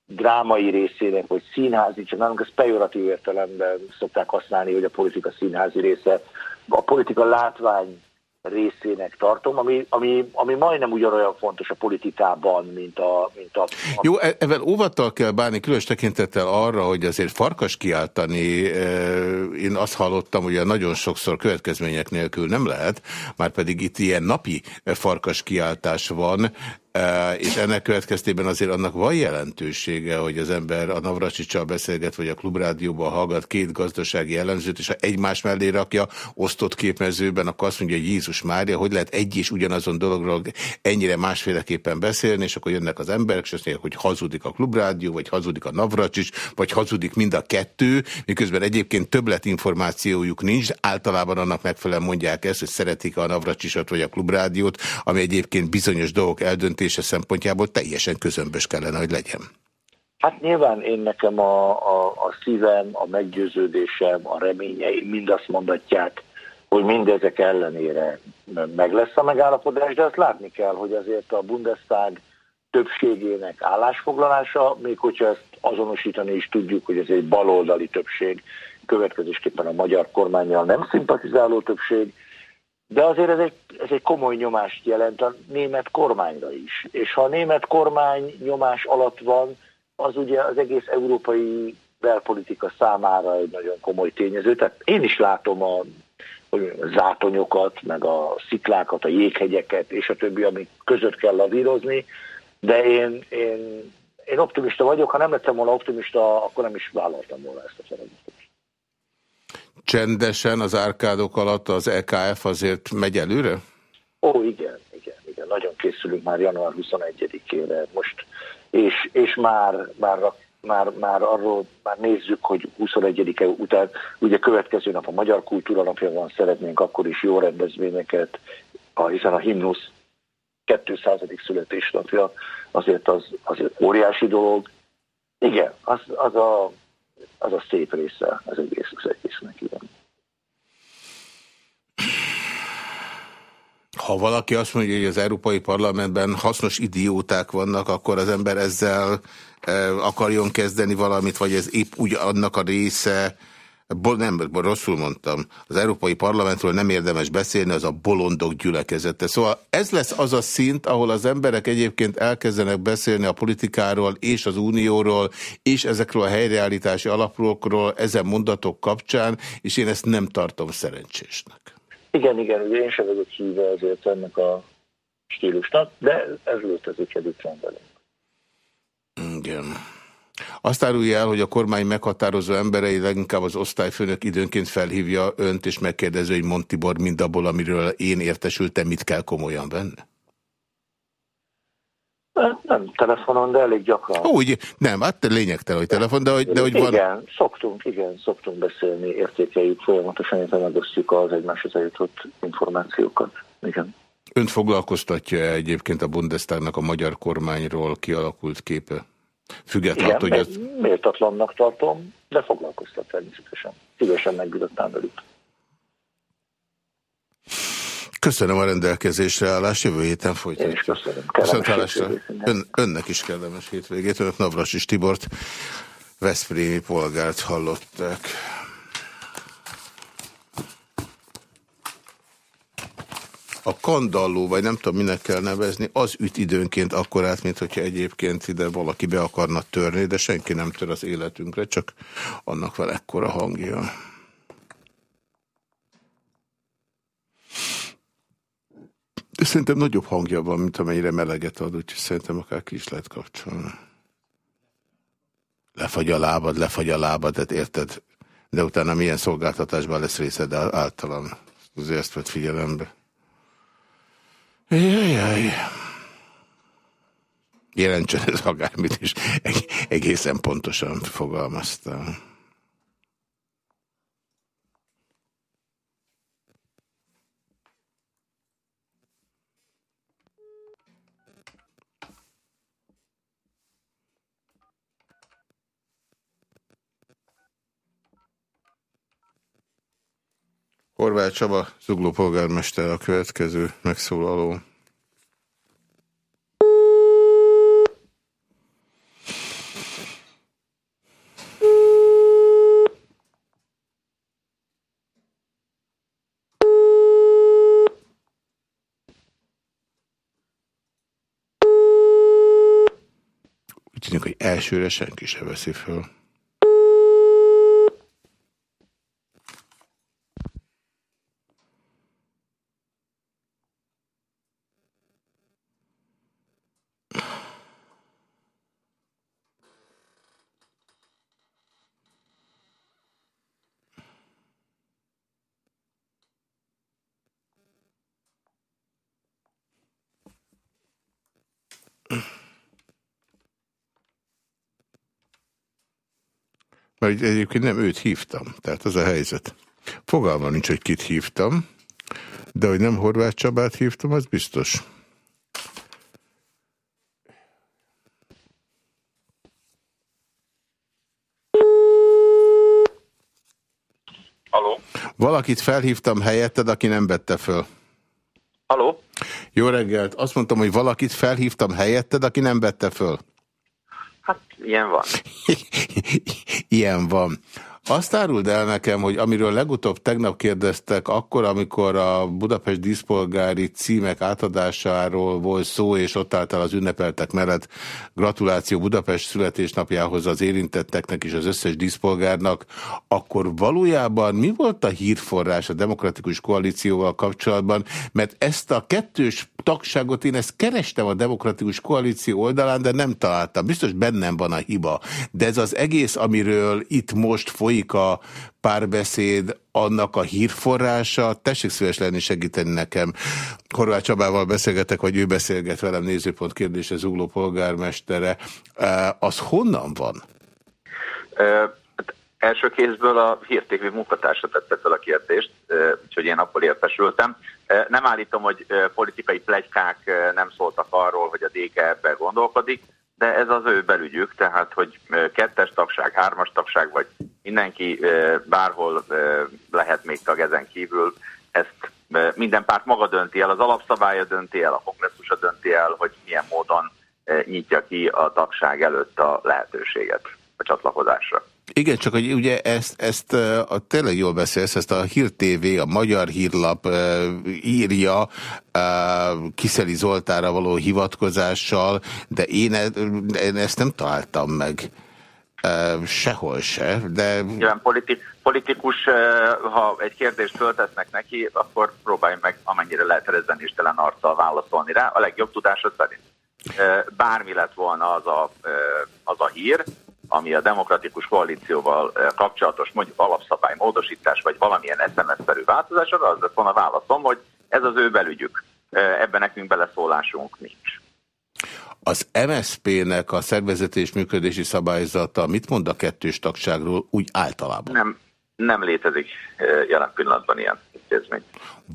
drámai részének, vagy színházi, csak nálunk ez pejoratív értelemben szokták használni, hogy a politika színházi része, a politika látvány részének tartom, ami, ami, ami majdnem ugyanolyan fontos a politikában, mint a... Mint a, a... Jó, ezzel óvattal kell bánni, különös tekintettel arra, hogy azért farkas kiáltani, e, én azt hallottam, hogy nagyon sokszor következmények nélkül nem lehet, már pedig itt ilyen napi farkas kiáltás van, és ennek következtében azért annak van jelentősége, hogy az ember a Navracsicsal beszélget, vagy a Klubrádióban hallgat két gazdasági jellemzőt, és ha egymás mellé rakja osztott képmezőben, akkor azt mondja, hogy Jézus Mária, hogy lehet egy és ugyanazon dologról ennyire másféleképpen beszélni, és akkor jönnek az emberek, és azt mondják, hogy hazudik a Klubrádió, vagy hazudik a Navracsics, vagy hazudik mind a kettő, miközben egyébként többlet információjuk nincs, általában annak megfelelően mondják ezt, hogy szeretik a Navracsicsot, vagy a Klubrádiót, ami egyébként bizonyos dolgok eldönt döntése szempontjából teljesen közömbös kellene, hogy legyen. Hát nyilván én nekem a, a, a szívem, a meggyőződésem, a reményeim mind azt mondatják, hogy mindezek ellenére meg lesz a megállapodás, de azt látni kell, hogy azért a Bundestag többségének állásfoglalása, még hogyha ezt azonosítani is tudjuk, hogy ez egy baloldali többség, következésképpen a magyar kormányjal nem szimpatizáló többség, de azért ez egy, ez egy komoly nyomást jelent a német kormányra is. És ha a német kormány nyomás alatt van, az ugye az egész európai belpolitika számára egy nagyon komoly tényező. Tehát én is látom a, a zátonyokat, meg a sziklákat, a jéghegyeket, és a többi, amik között kell lavírozni, de én, én, én optimista vagyok, ha nem lettem volna optimista, akkor nem is vállaltam volna ezt a feladatot csendesen az árkádok alatt az EKF azért megy előre? Ó, igen, igen, igen. Nagyon készülünk már január 21-ére most, és, és már, már, már, már arról már nézzük, hogy 21-e után, ugye következő nap a Magyar Kultúra napja van, szeretnénk akkor is jó rendezvényeket, hiszen a himnusz 200. születésnapja azért az, az óriási dolog. Igen, az, az a az a szép része az egész, az egésznek, igen. Ha valaki azt mondja, hogy az Európai Parlamentben hasznos idióták vannak, akkor az ember ezzel e, akarjon kezdeni valamit, vagy ez épp úgy annak a része, Bo nem, rosszul mondtam. Az Európai Parlamentről nem érdemes beszélni, az a bolondok gyülekezete. Szóval ez lesz az a szint, ahol az emberek egyébként elkezdenek beszélni a politikáról és az unióról, és ezekről a helyreállítási alapokról ezen mondatok kapcsán, és én ezt nem tartom szerencsésnek. Igen, igen, ugye én sem vagyok híve azért ennek a stílusnak, de ez létezik egy velünk. Igen. Azt árulja el, hogy a kormány meghatározó emberei, leginkább az osztályfőnök időnként felhívja önt, és megkérdezi, hogy Montibor mindabból, amiről én értesültem, mit kell komolyan venni? Nem telefonon, de elég gyakran. Úgy, nem, hát lényegtelen, hogy telefon, de hogy, de hogy van... Igen, szoktunk, igen, szoktunk beszélni, értékeljük folyamatosan, illetve megosztjuk az egymáshoz eljutott információkat. Igen. Önt foglalkoztatja -e egyébként a Bundestagnak a magyar kormányról kialakult képe? Függetlenül, hogy ez... méltatlannak tartom, de foglalkoztat természetesen. Szívesen megbízottám velük. Köszönöm a rendelkezésre állást, jövő héten folytatjuk. Köszönöm. Köszönöm. Ön, önnek is kellemes hétvégét. Önök Navras és Tibort, Veszprémi polgárt hallották. A kandalló, vagy nem tudom, minek kell nevezni, az üt időnként akkorát, mint hogyha egyébként ide valaki be akarna törni, de senki nem tör az életünkre, csak annak van ekkora hangja. De szerintem nagyobb hangja van, mint amennyire meleget ad, úgyhogy szerintem akár ki is lehet kapcsolni. Lefagy a lábad, lefagy a lábad, tehát érted? De utána milyen szolgáltatásban lesz részed általam? Azért ezt vett figyelembe. Jajjaj. Jelentsen ez akármit is. Egészen pontosan fogalmaztam. Horváth Csaba, Zugló polgármester a következő megszólaló. Úgy tűnik, hogy elsőre senki se veszi föl. Mert egyébként nem őt hívtam, tehát az a helyzet. Fogalma nincs, hogy kit hívtam, de hogy nem Horváth Csabát hívtam, az biztos. Haló? Valakit felhívtam helyetted, aki nem vette föl. Haló? Jó reggelt. Azt mondtam, hogy valakit felhívtam helyetted, aki nem vette föl. Hát ilyen van. Ilyen van. Azt áruld el nekem, hogy amiről legutóbb tegnap kérdeztek, akkor, amikor a Budapest díszpolgári címek átadásáról volt szó, és ott által az ünnepeltek mellett gratuláció Budapest születésnapjához az érintetteknek és az összes díszpolgárnak, akkor valójában mi volt a hírforrás a demokratikus koalícióval kapcsolatban? Mert ezt a kettős tagságot én ezt kerestem a demokratikus koalíció oldalán, de nem találtam. Biztos bennem van a hiba. De ez az egész, amiről itt most folyik a párbeszéd, annak a hírforrása, tessék szíves lenni segíteni nekem. Horváth Csabával beszélgetek, vagy ő beszélget velem, nézőpont kérdése, Zugló polgármestere. Az honnan van? Hát első kézből a hírtévé munkatársa tette fel a kérdést, úgyhogy én akkor értesültem. Nem állítom, hogy politikai plegykák nem szóltak arról, hogy a DK ebben gondolkodik, de ez az ő belügyük, tehát hogy kettes tagság, hármas tagság, vagy mindenki bárhol lehet még tag ezen kívül, ezt minden párt maga dönti el, az alapszabálya dönti el, a kongresszusa dönti el, hogy milyen módon nyitja ki a tagság előtt a lehetőséget a csatlakozásra. Igen, csak hogy ugye ezt, ezt a, tényleg jól beszélsz, ezt a Hír TV, a Magyar Hírlap írja Kiszeli Zoltára való hivatkozással, de én, e, én ezt nem találtam meg sehol se, de... Igen, politik, politikus, ha egy kérdést föltesznek neki, akkor próbálj meg amennyire lehet rezzenéstelen arccal válaszolni rá. A legjobb tudása szerint bármi lett volna az a, az a hír, ami a demokratikus koalícióval eh, kapcsolatos, mondjuk alapszabály módosítás, vagy valamilyen SMS-szerű változás, az lett volna válaszom, hogy ez az ő belügyük. Eh, ebben nekünk beleszólásunk nincs. Az MSZP-nek a szervezeti és működési szabályzata mit mond a kettős tagságról úgy általában? Nem, nem létezik eh, jelen pillanatban ilyen intézmény.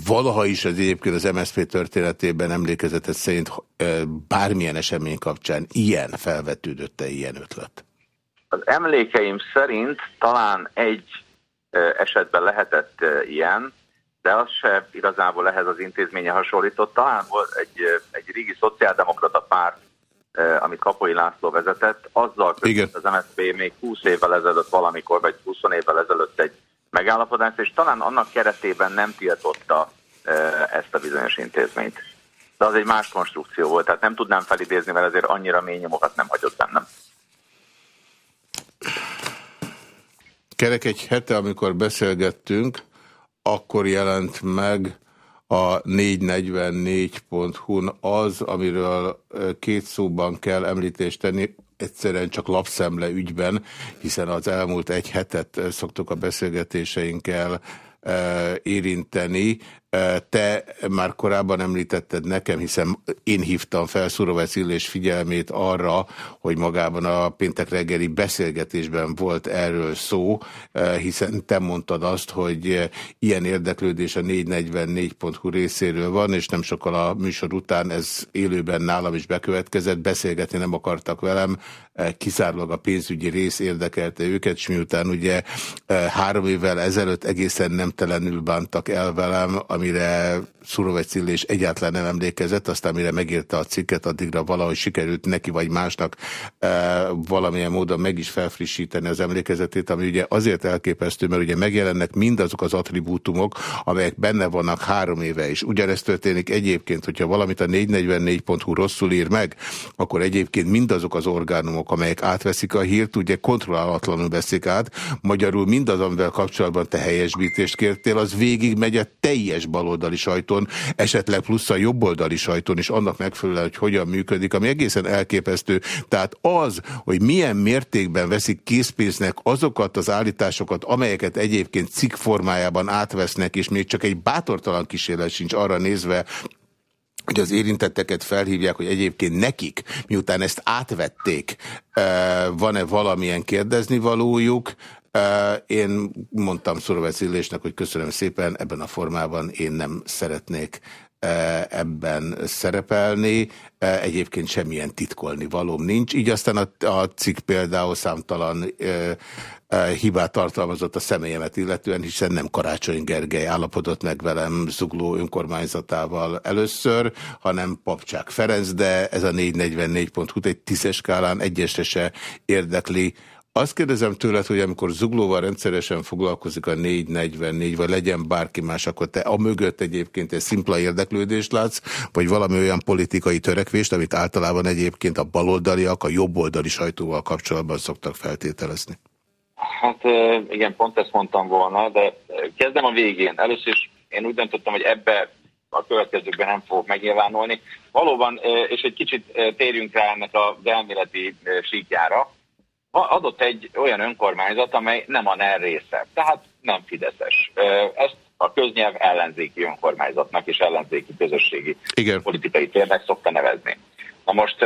Valaha is az egyébként az MSZP történetében emlékezetet szerint bármilyen esemény kapcsán ilyen felvetődött-e ilyen ötlet? Az emlékeim szerint talán egy esetben lehetett ilyen, de az se igazából ehhez az intézménye hasonlított. Talán volt egy, egy régi szociáldemokrata párt, amit Kapoly László vezetett, azzal kötött az MSZP még 20 évvel ezelőtt valamikor, vagy 20 évvel ezelőtt egy megállapodást, és talán annak keretében nem tiltotta ezt a bizonyos intézményt. De az egy más konstrukció volt, tehát nem tudnám felidézni, mert azért annyira mély nyomokat nem hagyott bennem. Kerek egy hete, amikor beszélgettünk, akkor jelent meg a 444.hu-n az, amiről két szóban kell említést tenni, egyszerűen csak lapszemle ügyben, hiszen az elmúlt egy hetet szoktuk a beszélgetéseinkkel érinteni. Te már korábban említetted nekem, hiszen én hívtam fel Szurovec Illés figyelmét arra, hogy magában a péntek reggeli beszélgetésben volt erről szó, hiszen te mondtad azt, hogy ilyen érdeklődés a 444.hu részéről van, és nem sokkal a műsor után ez élőben nálam is bekövetkezett, beszélgetni nem akartak velem, kizárólag a pénzügyi rész érdekelte őket, és miután ugye három évvel ezelőtt egészen nemtelenül bántak el velem, amire uh, Szurovec Illés egyáltalán nem emlékezett, aztán mire megírta a cikket, addigra valahogy sikerült neki vagy másnak e, valamilyen módon meg is felfrissíteni az emlékezetét, ami ugye azért elképesztő, mert ugye megjelennek mindazok az attribútumok, amelyek benne vannak három éve is. Ugyanezt történik egyébként, hogyha valamit a 444.hu rosszul ír meg, akkor egyébként mindazok az orgánumok, amelyek átveszik a hírt, ugye kontrollálatlanul veszik át, magyarul mindaz, amivel kapcsolatban te helyesbítést kértél, az végig megy a teljes baloldali sajton, esetleg plusz a jobboldali sajton is annak megfelelően, hogy hogyan működik, ami egészen elképesztő. Tehát az, hogy milyen mértékben veszik készpénznek azokat az állításokat, amelyeket egyébként cikk formájában átvesznek, és még csak egy bátortalan kísérlet sincs arra nézve, hogy az érintetteket felhívják, hogy egyébként nekik, miután ezt átvették, van-e valamilyen kérdezni valójuk, én mondtam Szorovec Illésnek, hogy köszönöm szépen, ebben a formában én nem szeretnék ebben szerepelni. Egyébként semmilyen titkolni valóm nincs. Így aztán a, a cikk például számtalan hibát tartalmazott a személyemet illetően, hiszen nem Karácsony Gergely állapodott meg velem Zugló önkormányzatával először, hanem Papcsák Ferenc, de ez a 444.hu egy tízes skálán egyesre se érdekli azt kérdezem tőled, hogy amikor zuglóval rendszeresen foglalkozik a 444, vagy legyen bárki más, akkor te a mögött egyébként egy szimpla érdeklődést látsz, vagy valami olyan politikai törekvést, amit általában egyébként a baloldaliak, a jobboldali sajtóval kapcsolatban szoktak feltételezni? Hát igen, pont ezt mondtam volna, de kezdem a végén. Először is én úgy döntöttem, hogy ebbe a következőkben nem fogok megnyilvánulni. Valóban, és egy kicsit térjünk rá ennek az elméleti síkjára, adott egy olyan önkormányzat, amely nem a NER része, tehát nem Fideszes. Ezt a köznyelv ellenzéki önkormányzatnak és ellenzéki közösségi Igen. politikai térnek szokta nevezni. Na most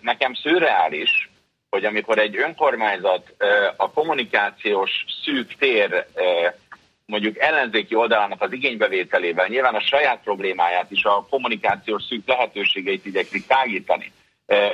nekem szürreális, hogy amikor egy önkormányzat a kommunikációs szűk tér mondjuk ellenzéki oldalának az igénybevételével nyilván a saját problémáját is a kommunikációs szűk lehetőségeit igyekszik tágítani.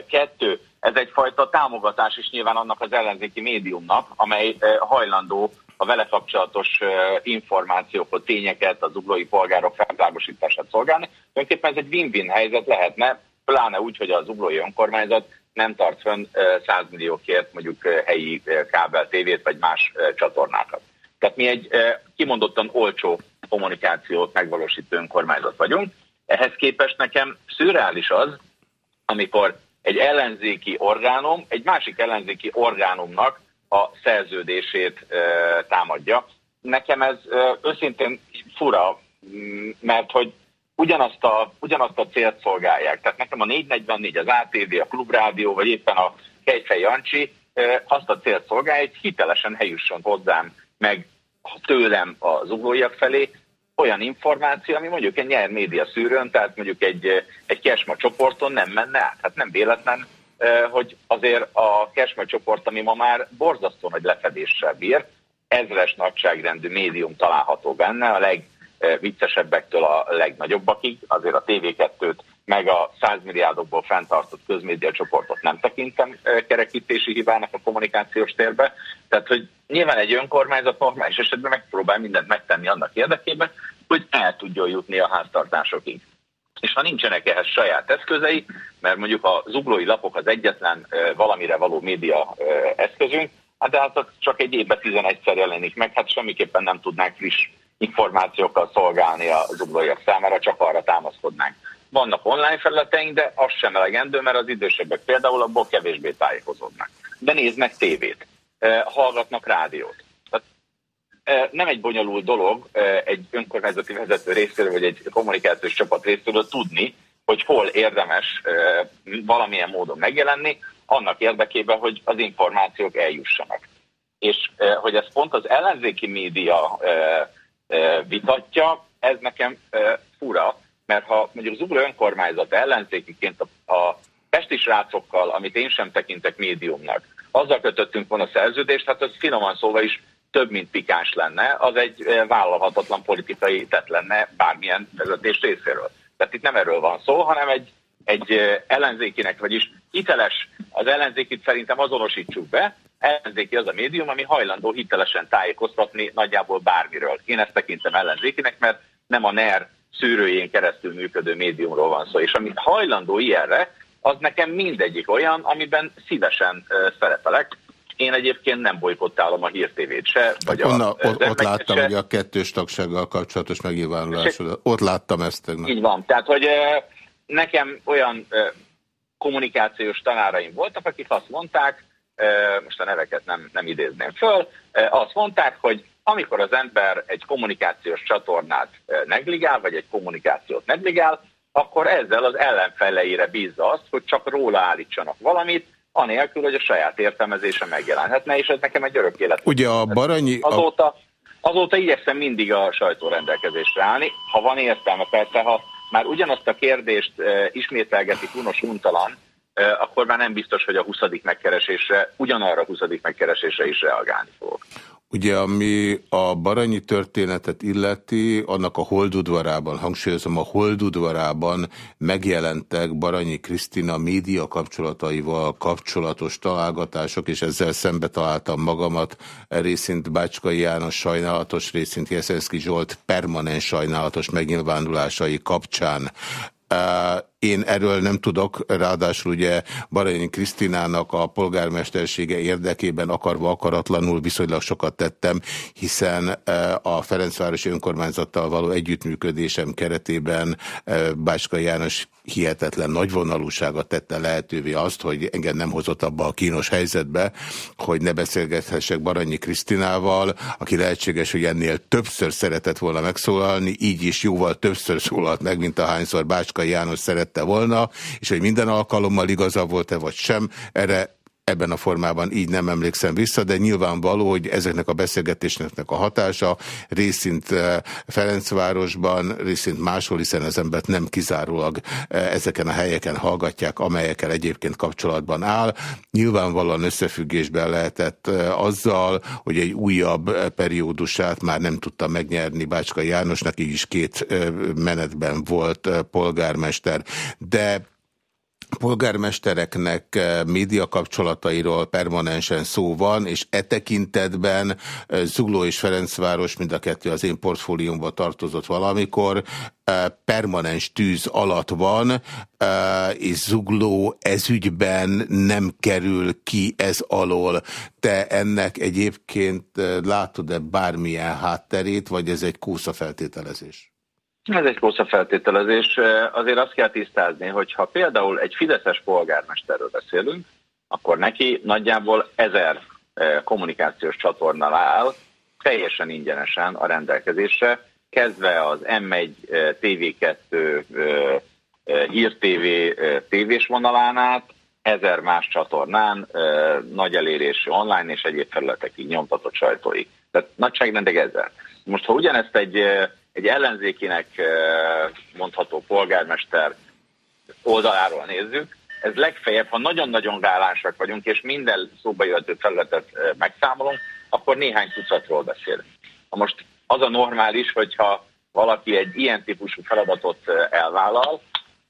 Kettő, ez egyfajta támogatás is nyilván annak az ellenzéki médiumnak, amely hajlandó a vele kapcsolatos információkat, tényeket, az uglói polgárok felvilágosítását szolgálni. Tulajdonképpen ez egy win-win helyzet lehetne, pláne úgy, hogy az uglói önkormányzat nem tart fönn 100 milliókért mondjuk helyi kábel tévét vagy más csatornákat. Tehát mi egy kimondottan olcsó kommunikációt megvalósító önkormányzat vagyunk. Ehhez képest nekem szürreális az, amikor egy ellenzéki orgánum egy másik ellenzéki orgánumnak a szerződését e, támadja. Nekem ez e, őszintén fura, mert hogy ugyanazt a, ugyanazt a célt szolgálják. Tehát nekem a 444, az ATV, a Klubrádió, vagy éppen a Kejfej Jancsi e, azt a célt szolgálja, hogy hitelesen helyusson hozzám, meg tőlem az uglóiak felé, olyan információ, ami mondjuk egy nyer média szűrőn, tehát mondjuk egy, egy Kesma csoporton nem menne át. Hát nem véletlen, hogy azért a Kesma csoport, ami ma már borzasztó nagy lefedéssel bír, ezres nagyságrendű médium található benne, a legviccesebbektől a legnagyobbakig, azért a TV2-t meg a 100 milliárdokból fenntartott közmédia csoportot nem tekintem kerekítési hibának a kommunikációs térbe. Tehát, hogy nyilván egy önkormányzat normális esetben megpróbál mindent megtenni annak érdekében, hogy el tudjon jutni a háztartásokig. És ha nincsenek ehhez saját eszközei, mert mondjuk a zuglói lapok az egyetlen valamire való média eszközünk, hát de hát csak egy évben 11-szer jelenik meg, hát semmiképpen nem tudnánk friss információkkal szolgálni a zuglóiak számára, csak arra támaszkodnánk. Vannak online felületeink, de az sem elegendő, mert az idősebbek például abból kevésbé tájékozódnak. De néznek tévét, hallgatnak rádiót nem egy bonyolult dolog egy önkormányzati vezető részéről, vagy egy kommunikációs csapat részéről tudni, hogy hol érdemes valamilyen módon megjelenni, annak érdekében, hogy az információk eljussanak. És hogy ez pont az ellenzéki média vitatja, ez nekem e, fura, mert ha mondjuk Zugló önkormányzat ellenzékiként a, a pesti srácokkal, amit én sem tekintek médiumnak, azzal kötöttünk volna szerződést, hát az finoman szóval is több, mint pikáns lenne, az egy vállalhatatlan politikai tett lenne bármilyen vezetés részéről. Tehát itt nem erről van szó, hanem egy, egy ellenzékinek, vagyis hiteles, az ellenzékit szerintem azonosítsuk be, ellenzéki az a médium, ami hajlandó hitelesen tájékoztatni nagyjából bármiről. Én ezt tekintem ellenzékinek, mert nem a NER szűrőjén keresztül működő médiumról van szó, és ami hajlandó ilyenre, az nekem mindegyik olyan, amiben szívesen szerepelek. Én egyébként nem bolykottálom a hírtévét se. Vagy hát onna, a, ott, ott láttam, se. hogy a kettős tagsággal kapcsolatos megnyilvánulásodat. Ott láttam ezt tegnap. Így van. Tehát, hogy nekem olyan kommunikációs tanáraim voltak, akik azt mondták, most a neveket nem, nem idézném föl, azt mondták, hogy amikor az ember egy kommunikációs csatornát negligál, vagy egy kommunikációt negligál, akkor ezzel az ellenfeleire bízza azt, hogy csak róla állítsanak valamit, anélkül, hogy a saját értelmezése megjelenhetne, és ez nekem egy örök élet. Ugye a Baranyi... Azóta, azóta igyekszem mindig a sajtó rendelkezésre állni, ha van értelme, persze, ha már ugyanazt a kérdést ismételgeti Unos Untalan, akkor már nem biztos, hogy a 20. megkeresésre, ugyanarra a 20. megkeresésre is reagálni fog. Ugye, ami a Baranyi történetet illeti, annak a Holdudvarában, hangsúlyozom, a Holdudvarában megjelentek Baranyi Krisztina média kapcsolataival kapcsolatos találgatások, és ezzel szembe találtam magamat, részint Bácskai János sajnálatos, részint Jeszenszki Zsolt permanens sajnálatos megnyilvánulásai kapcsán. Én erről nem tudok, ráadásul ugye Baranyi Krisztinának a polgármestersége érdekében akarva akaratlanul viszonylag sokat tettem, hiszen a Ferencvárosi önkormányzattal való együttműködésem keretében Bácska János hihetetlen nagyvonalúsága tette lehetővé azt, hogy engem nem hozott abba a kínos helyzetbe, hogy ne beszélgethessek Baranyi Krisztinával, aki lehetséges, hogy ennél többször szeretett volna megszólalni, így is jóval többször szólalt meg, mint ahányszor Bácskai János szerette volna, és hogy minden alkalommal igaza volt-e vagy sem, erre ebben a formában így nem emlékszem vissza, de nyilvánvaló, hogy ezeknek a beszélgetésnek a hatása részint eh, Ferencvárosban, részint máshol, hiszen az embert nem kizárólag eh, ezeken a helyeken hallgatják, amelyekkel egyébként kapcsolatban áll. Nyilvánvalóan összefüggésben lehetett eh, azzal, hogy egy újabb periódusát már nem tudta megnyerni Bácska Jánosnak, így is két menetben volt polgármester. De polgármestereknek eh, média kapcsolatairól permanensen szó van, és e tekintetben eh, Zugló és Ferencváros, mind a kettő az én portfóliumba tartozott valamikor, eh, permanens tűz alatt van, és Zugló ezügyben nem kerül ki ez alól. Te ennek egyébként látod-e bármilyen hátterét, vagy ez egy kósza feltételezés? Ez egy kósza feltételezés. Azért azt kell tisztázni, hogy ha például egy fideszes polgármesterről beszélünk, akkor neki nagyjából ezer kommunikációs csatorna áll, teljesen ingyenesen a rendelkezésre, kezdve az M1 TV2 Hír TV tévés vonalán át, ezer más csatornán, nagy elérésű online és egyéb felületekig nyomtatott sajtóig. Tehát nagyságrendeg ezer. Most, ha ugyanezt egy egy ellenzékinek mondható polgármester oldaláról nézzük, ez legfeljebb, ha nagyon-nagyon gálánsak vagyunk, és minden szóba jöhető felületet megszámolunk, akkor néhány tucatról beszélünk. Ha most az a normális, hogyha valaki egy ilyen típusú feladatot elvállal,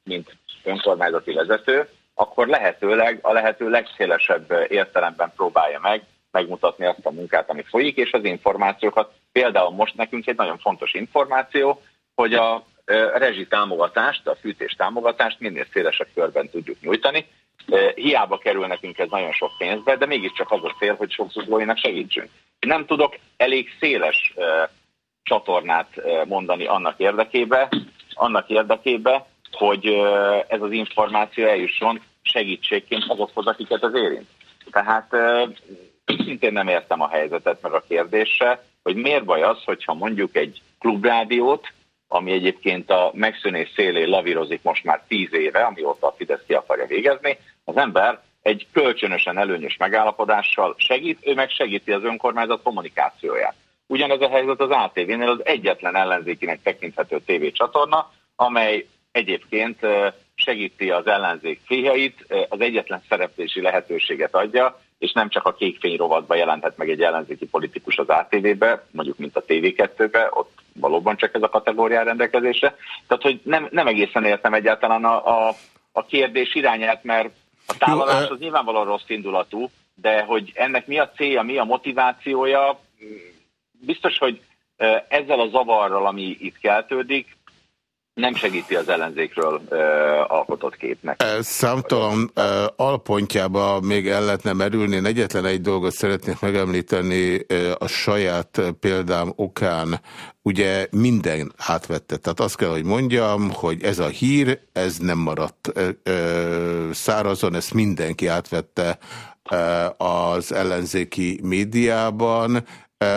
mint önkormányzati vezető, akkor lehetőleg a lehető legszélesebb értelemben próbálja meg megmutatni azt a munkát, ami folyik, és az információkat. Például most nekünk egy nagyon fontos információ, hogy a rezsi támogatást, a fűtés támogatást minél szélesebb körben tudjuk nyújtani. Hiába kerül nekünk ez nagyon sok pénzbe, de mégiscsak az a cél, hogy sok zuglóinak segítsünk. Nem tudok elég széles csatornát mondani annak érdekébe, annak érdekébe, hogy ez az információ eljusson segítségként azokhoz, akiket az érint. Tehát szintén nem értem a helyzetet, meg a kérdése, hogy miért baj az, hogyha mondjuk egy klubrádiót, ami egyébként a megszűnés szélén lavírozik most már tíz éve, amióta a Fidesz ki akarja végezni, az ember egy kölcsönösen előnyös megállapodással segít, ő meg segíti az önkormányzat kommunikációját. Ugyanez a helyzet az ATV-nél az egyetlen ellenzékinek tekinthető tévécsatorna, amely egyébként segíti az ellenzék fiait, az egyetlen szereplési lehetőséget adja, és nem csak a kékfény rovatba jelenthet meg egy ellenzéki politikus az ATV-be, mondjuk mint a TV2-be, ott valóban csak ez a kategóriá rendelkezésre. Tehát, hogy nem, nem egészen értem egyáltalán a, a, a kérdés irányát, mert a távolás az nyilvánvalóan rossz indulatú, de hogy ennek mi a célja, mi a motivációja, biztos, hogy ezzel a zavarral, ami itt keltődik, nem segíti az ellenzékről uh, alkotott képnek. Számtalan uh, alpontjába még el lehetne merülni. Én egyetlen egy dolgot szeretnék megemlíteni uh, a saját példám okán. Ugye minden átvette. Tehát azt kell, hogy mondjam, hogy ez a hír, ez nem maradt uh, szárazon, ezt mindenki átvette az ellenzéki médiában,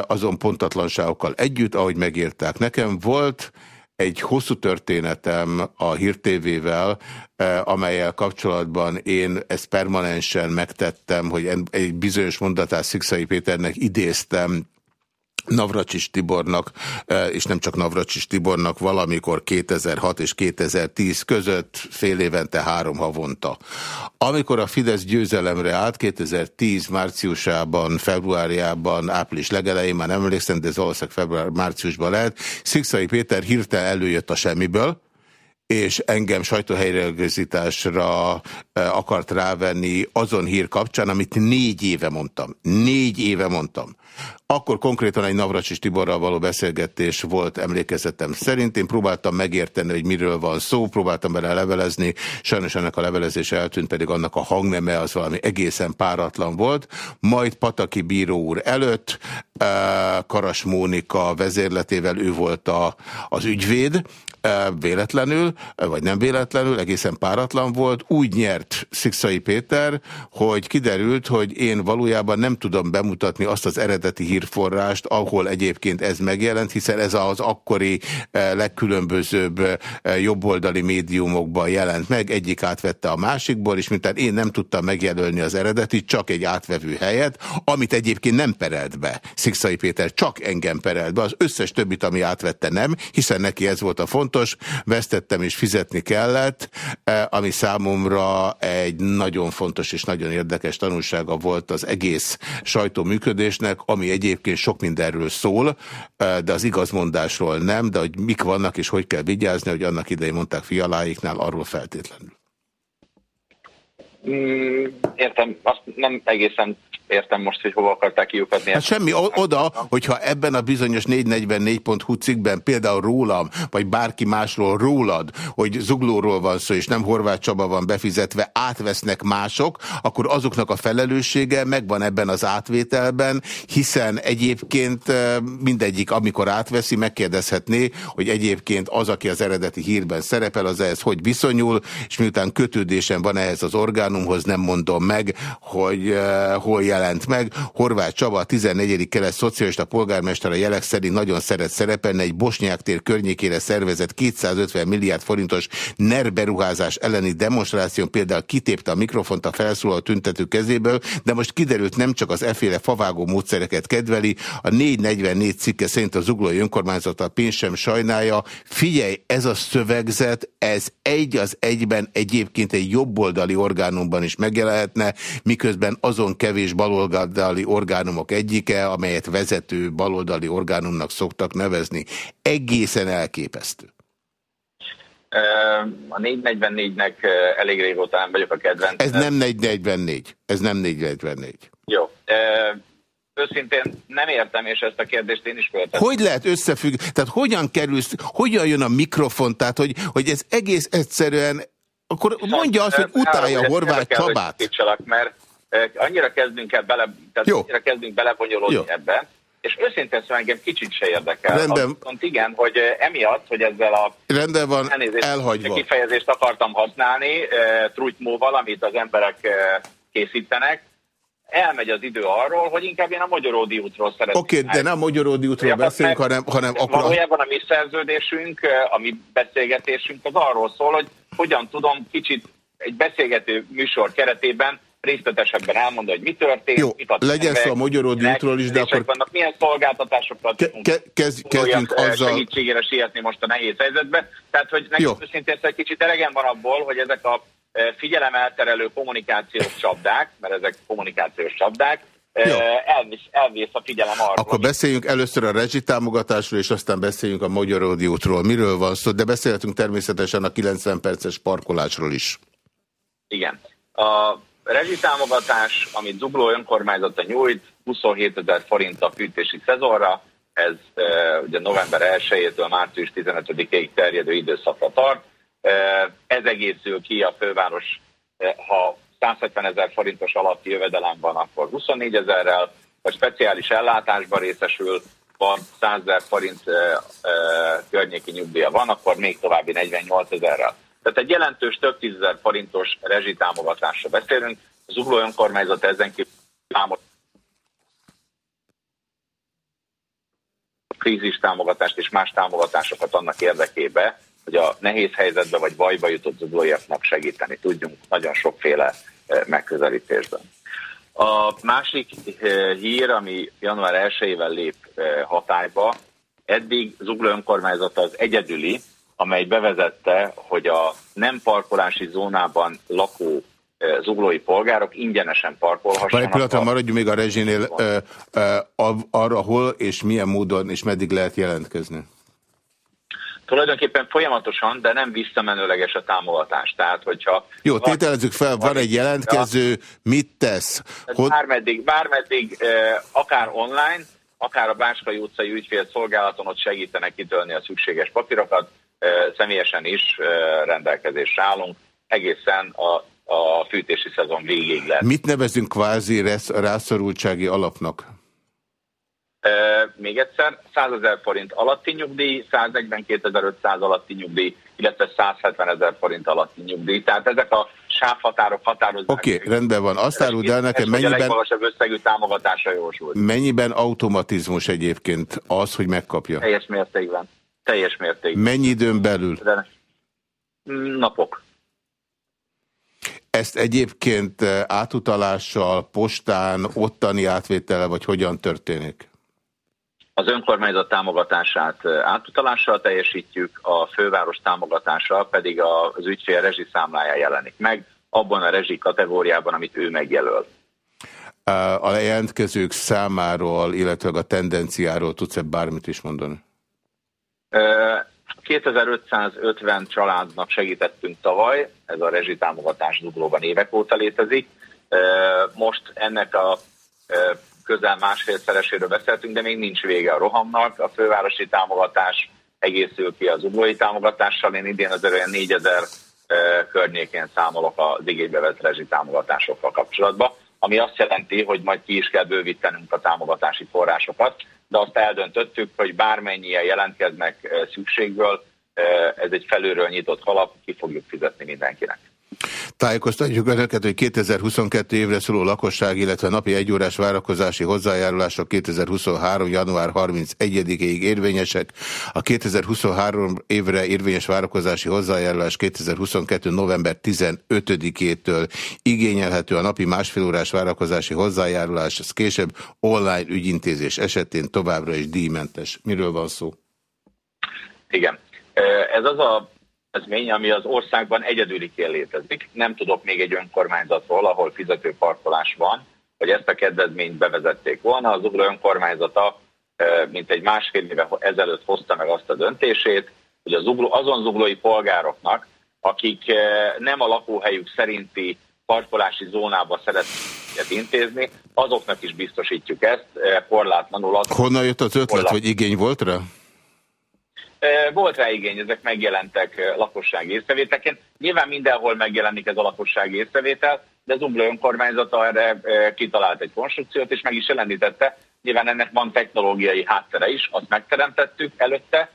azon pontatlanságokkal együtt, ahogy megírták. Nekem volt egy hosszú történetem a hírtévével, eh, amelyel kapcsolatban én ezt permanensen megtettem, hogy egy bizonyos mondatát Szikszai Péternek idéztem, Navracsis Tibornak, e, és nem csak Navracsis Tibornak, valamikor 2006 és 2010 között fél évente három havonta. Amikor a Fidesz győzelemre állt 2010 márciusában, februárjában, április legelején, már nem emlékszem, de ez valószínűleg február-márciusban lehet, Szikszai Péter hirtelen előjött a semmiből, és engem sajtóhelyreigazításra akart rávenni azon hír kapcsán, amit négy éve mondtam. Négy éve mondtam. Akkor konkrétan egy Navracsis Tiborral való beszélgetés volt emlékezetem szerint. Én próbáltam megérteni, hogy miről van szó, próbáltam bele levelezni, sajnos ennek a levelezés eltűnt, pedig annak a hangneme az valami egészen páratlan volt. Majd Pataki bíró úr előtt, Karas Mónika vezérletével ő volt a, az ügyvéd, véletlenül, vagy nem véletlenül, egészen páratlan volt. Úgy nyert Szikszai Péter, hogy kiderült, hogy én valójában nem tudom bemutatni azt az eredeti hírforrást, ahol egyébként ez megjelent, hiszen ez az akkori legkülönbözőbb jobboldali médiumokban jelent meg, egyik átvette a másikból, és mintán én nem tudtam megjelölni az eredetit, csak egy átvevő helyet, amit egyébként nem perelt be. Szikszai Péter csak engem perelt be, az összes többit, ami átvette nem, hiszen neki ez volt a fontos, vesztettem és fizetni kellett, e, ami számomra egy nagyon fontos és nagyon érdekes tanulsága volt az egész sajtó működésnek, ami egyébként sok mindenről szól, de az igazmondásról nem, de hogy mik vannak és hogy kell vigyázni, hogy annak idején mondták fialáiknál, arról feltétlenül. Mm, értem, azt nem egészen értem most, hogy hova akarták kiukadni. Hát semmi, oda, hogyha ebben a bizonyos 444.hu cikkben például rólam, vagy bárki másról rólad, hogy zuglóról van szó, és nem Horváth Csaba van befizetve, átvesznek mások, akkor azoknak a felelőssége megvan ebben az átvételben, hiszen egyébként mindegyik, amikor átveszi, megkérdezhetné, hogy egyébként az, aki az eredeti hírben szerepel, az ehhez hogy viszonyul, és miután kötődésem van ehhez az orgánumhoz, nem mondom meg, hogy uh, hol jel jelent meg. Horváth Csaba, a 14. kelet szocialista polgármester a jelek szerint nagyon szeret szerepelni, egy Bosnyák tér környékére szervezett 250 milliárd forintos NER beruházás elleni demonstráción például kitépte a mikrofont a felszóló tüntető kezéből, de most kiderült nem csak az efféle favágó módszereket kedveli, a 444 cikke szerint az zuglói önkormányzat a pénz sem sajnálja. Figyelj, ez a szövegzet, ez egy az egyben egyébként egy jobboldali orgánumban is megjelenhetne, miközben azon kevés bal baloldali orgánumok egyike, amelyet vezető baloldali orgánumnak szoktak nevezni. Egészen elképesztő. A 444-nek elég régóta vagyok a kedvenc. Ez nem 444. Ez nem 444. Jó. Őszintén nem értem, és ezt a kérdést én is föltettem. Hogy lehet összefügg? Tehát hogyan kerülsz, hogyan jön a mikrofon? Tehát, hogy, hogy ez egész egyszerűen akkor mondja azt, hogy utálja a Horváth Csabát. Mert annyira kezdünk el bele, tehát Jó. annyira kezdünk belebonyolódni Jó. ebben, és őszintén szóval engem kicsit se érdekel. Rendben. Viszont igen, hogy emiatt, hogy ezzel a Rendben van, elhagyva. kifejezést akartam használni, uh, trutymóval, amit az emberek készítenek, elmegy az idő arról, hogy inkább én a Magyaródi útról szeretném. Oké, okay, de nem a Magyaródi útról beszélünk, hanem, hanem akkor... Valójában a mi szerződésünk, a mi beszélgetésünk az arról szól, hogy hogyan tudom kicsit egy beszélgető műsor keretében részletesebben elmondani, hogy mi történt. Jó, legyen szó a Magyaródi útról is, de akkor... Vannak, milyen szolgáltatásokat ke ke kezd, kezdjünk azzal... segítségére sietni most a nehéz helyzetbe. Tehát, hogy nekem őszintén egy kicsit elegem van abból, hogy ezek a figyelemelterelő kommunikációs csapdák, mert ezek kommunikációs csapdák, elvisz, elvész a figyelem arról. Akkor beszéljünk először a rezsitámogatásról, és aztán beszéljünk a Magyaródi útról. Miről van szó? De beszélhetünk természetesen a 90 perces parkolásról is. Igen. A rezsitámogatás, amit Zugló önkormányzata nyújt, 27 ezer forint a fűtési szezonra, ez e, ugye november 1-től március 15-ig terjedő időszakra tart. E, ez egészül ki a főváros, e, ha 170 ezer forintos alatti jövedelem van, akkor 24 ezerrel, vagy speciális ellátásban részesül, van 100 ezer forint e, e, környéki nyugdíja van, akkor még további 48 ezerrel. Tehát egy jelentős több tízezer forintos rezsitámogatásra beszélünk. Az Zugló önkormányzat ezen kívül krízis támogatást és más támogatásokat annak érdekébe, hogy a nehéz helyzetbe vagy bajba jutott zuglóiaknak segíteni tudjunk nagyon sokféle eh, megközelítésben. A másik eh, hír, ami január 1-ével lép eh, hatályba, eddig Zugló önkormányzata az egyedüli, amely bevezette, hogy a nem parkolási zónában lakó zuglói polgárok ingyenesen parkolhassanak. Várj pillanatra, maradjunk még a rezsinél, arra hol és milyen módon és meddig lehet jelentkezni? Tulajdonképpen folyamatosan, de nem visszamenőleges a támogatás. Tehát, hogyha... Jó, tételezzük fel, van, egy jelentkező, mit tesz? Hogy... Bármeddig, bármeddig, akár online, akár a Báskai utcai ügyfélszolgálaton ott segítenek kitölni a szükséges papírokat, személyesen is rendelkezésre állunk, egészen a, a fűtési szezon végéig lesz. Mit nevezünk kvázi rászorultsági alapnak? Még egyszer, 100 ezer forint alatti nyugdíj, 142.500 alatti nyugdíj, illetve 170 ezer forint alatti nyugdíj. Tehát ezek a sávhatárok határozzák. Oké, okay, rendben van. Azt áruld el nekem, mennyiben... A legmagasabb összegű támogatásra jósult. Mennyiben automatizmus egyébként az, hogy megkapja? Teljes mértékben. Teljes mértékben. Mennyi időn belül? De napok. Ezt egyébként eh, átutalással, postán, ottani átvétele, vagy hogyan történik? Az önkormányzat támogatását átutalással teljesítjük, a főváros támogatása pedig az ügyfél rezsi számláján jelenik meg, abban a rezsi kategóriában, amit ő megjelöl. A jelentkezők számáról, illetve a tendenciáról tudsz-e bármit is mondani? 2550 családnak segítettünk tavaly, ez a rezsitámogatás zuglóban évek óta létezik. Most ennek a közel másfélszereséről beszéltünk, de még nincs vége a rohamnak. A fővárosi támogatás egészül ki az zuglói támogatással. Én idén az olyan 4000 környékén számolok az igénybe vett rezsitámogatásokkal kapcsolatban, ami azt jelenti, hogy majd ki is kell bővítenünk a támogatási forrásokat de azt eldöntöttük, hogy bármennyien jelentkeznek szükségből, ez egy felülről nyitott kalap, ki fogjuk fizetni mindenkinek. Tájékoztatjuk Önöket, hogy 2022 évre szóló lakosság, illetve napi egyórás várakozási hozzájárulások 2023. január 31-ig érvényesek. A 2023 évre érvényes várakozási hozzájárulás 2022. november 15-től igényelhető a napi másfél órás várakozási hozzájárulás, ez később online ügyintézés esetén továbbra is díjmentes. Miről van szó? Igen. Ez az a kedvezmény, ami az országban egyedüliként létezik. Nem tudok még egy önkormányzatról, ahol fizetőparkolás van, hogy ezt a kedvezményt bevezették volna. Az Zugló önkormányzata mint egy másfél éve ezelőtt hozta meg azt a döntését, hogy az zugló, azon zuglói polgároknak, akik nem a lakóhelyük szerinti parkolási zónába szeretnék intézni, azoknak is biztosítjuk ezt korlátlanul. Honnan jött az ötlet, korlát... hogy igény volt rá? Volt rá igény, ezek megjelentek lakossági észrevételként. Nyilván mindenhol megjelenik ez a lakossági észrevétel, de az Zugló önkormányzata erre kitalált egy konstrukciót, és meg is jelenítette. Nyilván ennek van technológiai háttere is, azt megteremtettük előtte,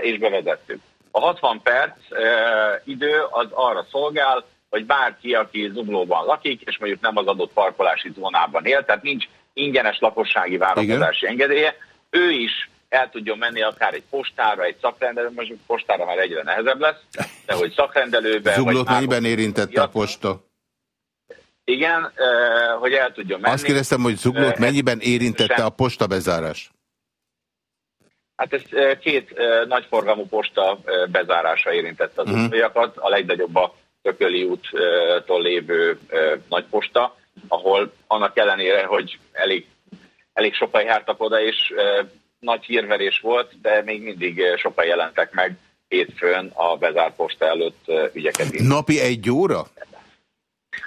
és bevezettük. A 60 perc idő az arra szolgál, hogy bárki, aki Zuglóban lakik, és mondjuk nem az adott parkolási zónában él, tehát nincs ingyenes lakossági várakozási engedélye, ő is el tudjon menni akár egy postára, egy szakrendelőbe, most postára már egyre nehezebb lesz, de hogy szakrendelőbe... Zuglót mennyiben érintette a posta? Igen, hogy el tudjon menni. Azt kérdeztem, hogy Zuglót mennyiben érintette sem. a postabezárás? Hát ez két nagyforgalmú posta bezárása érintette az uh a legnagyobb a Tököli úttól lévő nagyposta, ahol annak ellenére, hogy elég, elég sokan jártak oda, és nagy hírverés volt, de még mindig sokan jelentek meg hétfőn a bezárt posta előtt ügyeket. Napi egy óra?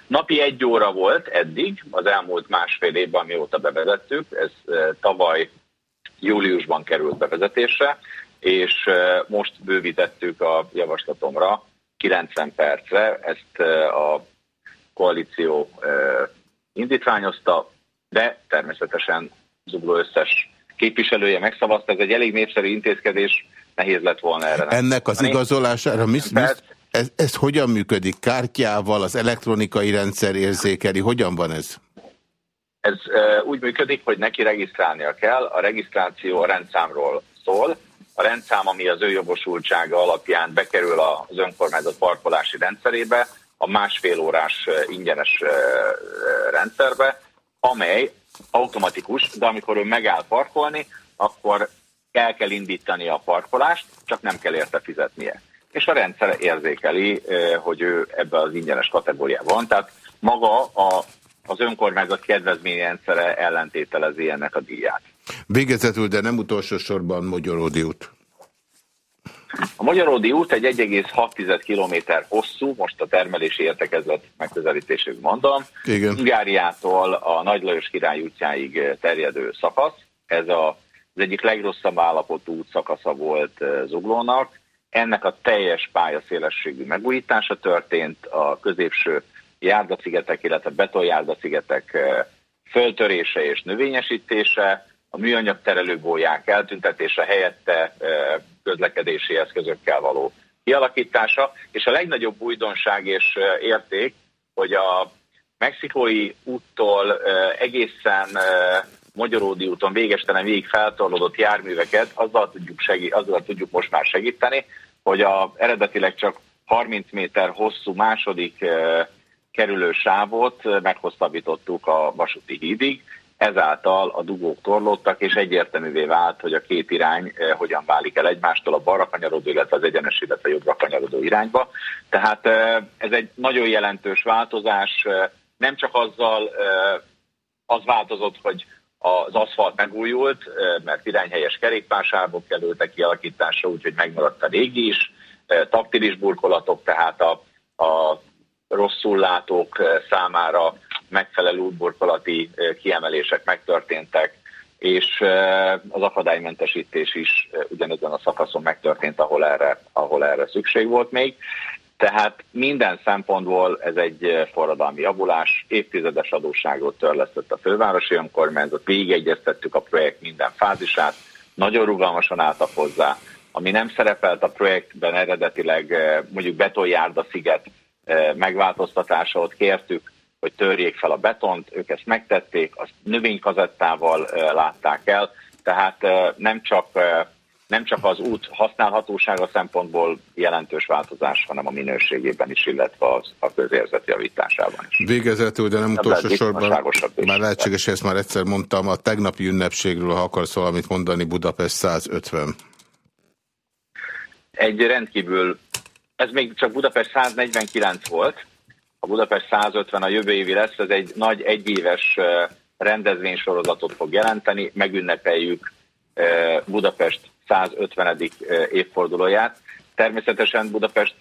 Napi egy óra volt eddig, az elmúlt másfél évben, amióta bevezettük, ez tavaly júliusban került bevezetésre, és most bővítettük a javaslatomra 90 percre, ezt a koalíció indítványozta, de természetesen Zugló összes képviselője megszavazta, ez egy elég népszerű intézkedés, nehéz lett volna erre. Ennek az igazolására mi, mi, ez, ez hogyan működik? Kártyával, az elektronikai rendszer érzékeli? Hogyan van ez? Ez uh, úgy működik, hogy neki regisztrálnia kell. A regisztráció a rendszámról szól. A rendszám, ami az ő jogosultsága alapján bekerül az önkormányzat parkolási rendszerébe, a másfél órás ingyenes rendszerbe, amely automatikus, de amikor ő megáll parkolni, akkor el kell indítani a parkolást, csak nem kell érte fizetnie. És a rendszer érzékeli, hogy ő ebbe az ingyenes kategóriában van. Tehát maga a, az önkormányzat kedvezményrendszere ellentételezi ennek a díját. Végezetül, de nem utolsó sorban Magyaródi út. A Magyaródi út egy 1,6 km hosszú, most a termelési értekezlet megközelítésük mondom. Igen. Hungáriától a Nagy Lajos Király útjáig terjedő szakasz. Ez a, az egyik legrosszabb állapotú útszakasza volt eh, Zuglónak. Ennek a teljes pályaszélességű megújítása történt, a középső járdacigetek, illetve betonjárdacigetek eh, föltörése és növényesítése, a műanyag terelőgólyák eltüntetése helyette közlekedési eszközökkel való kialakítása, és a legnagyobb újdonság és érték, hogy a mexikói úttól egészen Magyaródi úton végestelen végig feltorlódott járműveket azzal tudjuk, segít, azzal tudjuk most már segíteni, hogy a eredetileg csak 30 méter hosszú második kerülő sávot meghosszabbítottuk a vasúti hídig, ezáltal a dugók torlódtak, és egyértelművé vált, hogy a két irány eh, hogyan válik el egymástól, a balra kanyarodó, illetve az egyenes, illetve jobbra kanyarodó irányba. Tehát eh, ez egy nagyon jelentős változás, eh, nem csak azzal az változott, hogy az aszfalt megújult, mert irányhelyes kerékpársávok kerültek kialakításra, úgyhogy megmaradt a régi is, taktilis burkolatok, tehát a, a rosszul látók számára megfelelő útburkolati kiemelések megtörténtek, és az akadálymentesítés is ugyanezen a szakaszon megtörtént, ahol erre, ahol erre szükség volt még. Tehát minden szempontból ez egy forradalmi javulás, évtizedes adósságot törlesztett a fővárosi önkormányzat, végigegyeztettük a projekt minden fázisát, nagyon rugalmasan álltak hozzá, ami nem szerepelt a projektben eredetileg mondjuk betonjárda sziget megváltoztatása, ott kértük hogy törjék fel a betont, ők ezt megtették, azt növénykazettával látták el, tehát nem csak, nem csak az út használhatósága szempontból jelentős változás, hanem a minőségében is, illetve az, a közérzet javításában is. Végezetül, de nem utolsó sorban, már lehetséges, ezt már egyszer mondtam, a tegnapi ünnepségről, ha akarsz valamit mondani, Budapest 150. Egy rendkívül, ez még csak Budapest 149 volt, a Budapest 150 a jövő évi lesz, ez egy nagy egyéves rendezvénysorozatot fog jelenteni, megünnepeljük Budapest 150. évfordulóját. Természetesen Budapest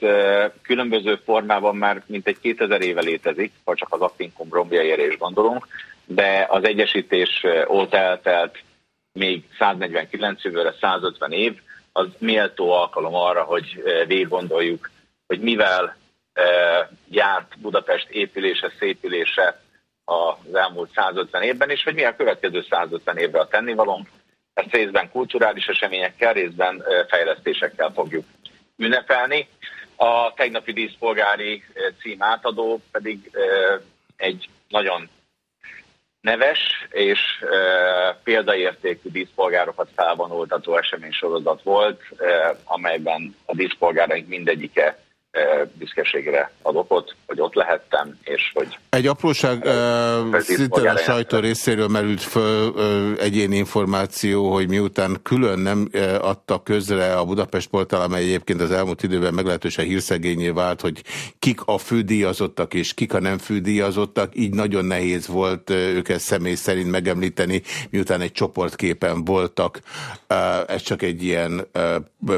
különböző formában már mintegy 2000 éve létezik, ha csak az Affinkum romjaira is gondolunk, de az egyesítés óta eltelt még 149 jövőre 150 év, az méltó alkalom arra, hogy végig gondoljuk, hogy mivel járt Budapest épülése, szépülése az elmúlt 150 évben, és hogy mi a következő 150 évre a tennivalónk. Ezt részben kulturális eseményekkel, részben fejlesztésekkel fogjuk ünnepelni. A tegnapi díszpolgári cím átadó pedig egy nagyon neves és példaértékű díszpolgárokat felvonultató eseménysorozat volt, amelyben a díszpolgáraink mindegyike büszkeségre ad okot, hogy ott lehettem, és hogy... Egy apróság, szintén a sajtó részéről merült föl egyéni információ, hogy miután külön nem adta közre a Budapest portál, amely egyébként az elmúlt időben meglehetősen hírszegényé vált, hogy kik a fődíjazottak és kik a nem fődíjazottak, így nagyon nehéz volt őket személy szerint megemlíteni, miután egy csoportképen voltak. Ez csak egy ilyen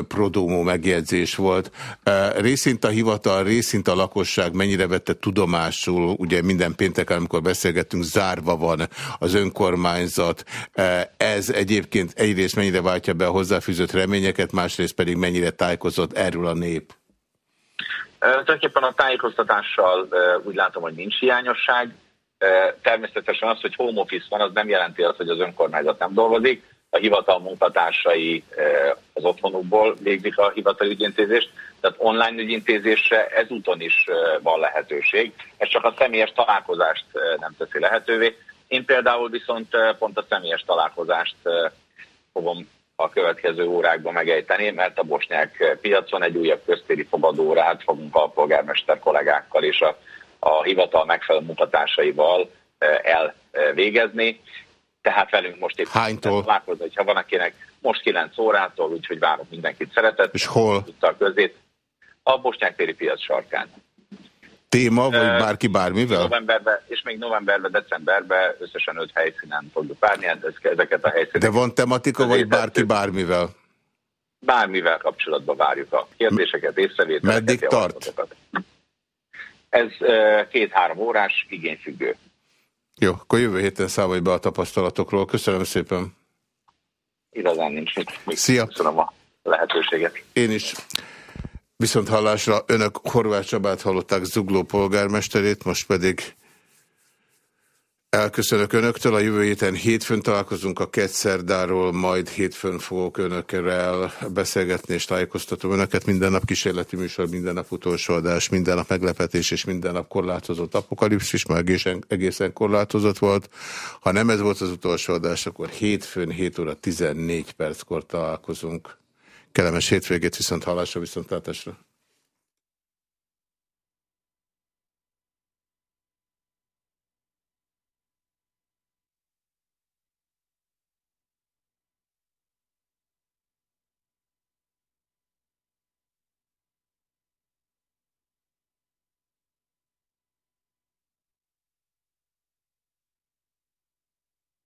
prodómó megjegyzés volt. Uh, a hivatal, részint a lakosság mennyire vette tudomásul, ugye minden péntek, amikor beszélgettünk, zárva van az önkormányzat. E, ez egyébként egyrészt mennyire váltja be a hozzáfűzött reményeket, másrészt pedig mennyire tájékozott erről a nép? E, tulajdonképpen a tájékoztatással e, úgy látom, hogy nincs hiányosság. Természetesen az, hogy home office van, az nem jelenti azt, hogy az önkormányzat nem dolgozik a hivatal munkatársai az otthonukból végzik a hivatali ügyintézést, tehát online ügyintézésre ezúton is van lehetőség. Ez csak a személyes találkozást nem teszi lehetővé. Én például viszont pont a személyes találkozást fogom a következő órákban megejteni, mert a bosnyák piacon egy újabb köztéri fogadórát fogunk a polgármester kollégákkal és a, a hivatal megfelelő munkatársaival elvégezni tehát velünk most épp Hánytól? találkozni, hogyha van akinek most 9 órától, úgyhogy várok mindenkit szeretet. És hol? Közét, a Bosnyák piac sarkán. Téma, vagy bárki bármivel? Novemberben, és még novemberben, decemberben összesen öt helyszínen fogjuk várni, hát ezeket a helyszíneket. De van tematika, vagy bárki bármivel? Bármivel kapcsolatban várjuk a kérdéseket, észrevételeket. Meddig tart? Ez két-három órás, igényfüggő. Jó, akkor jövő héten számolj be a tapasztalatokról. Köszönöm szépen. Igazán nincs mit. Szia. Köszönöm a lehetőséget. Én is. Viszont hallásra önök Horváth Csabát hallották Zugló polgármesterét, most pedig Elköszönök Önöktől, a jövő héten hétfőn találkozunk a Ketszerdáról, majd hétfőn fogok Önökkel beszélgetni és tájékoztatom Önöket. Minden nap kísérleti műsor, minden nap utolsó adás, minden nap meglepetés és minden nap korlátozott apokalipszis, már egészen, egészen korlátozott volt. Ha nem ez volt az utolsó adás, akkor hétfőn 7 óra 14 perckor találkozunk. Kellemes hétvégét, viszont hallásra, viszontlátásra.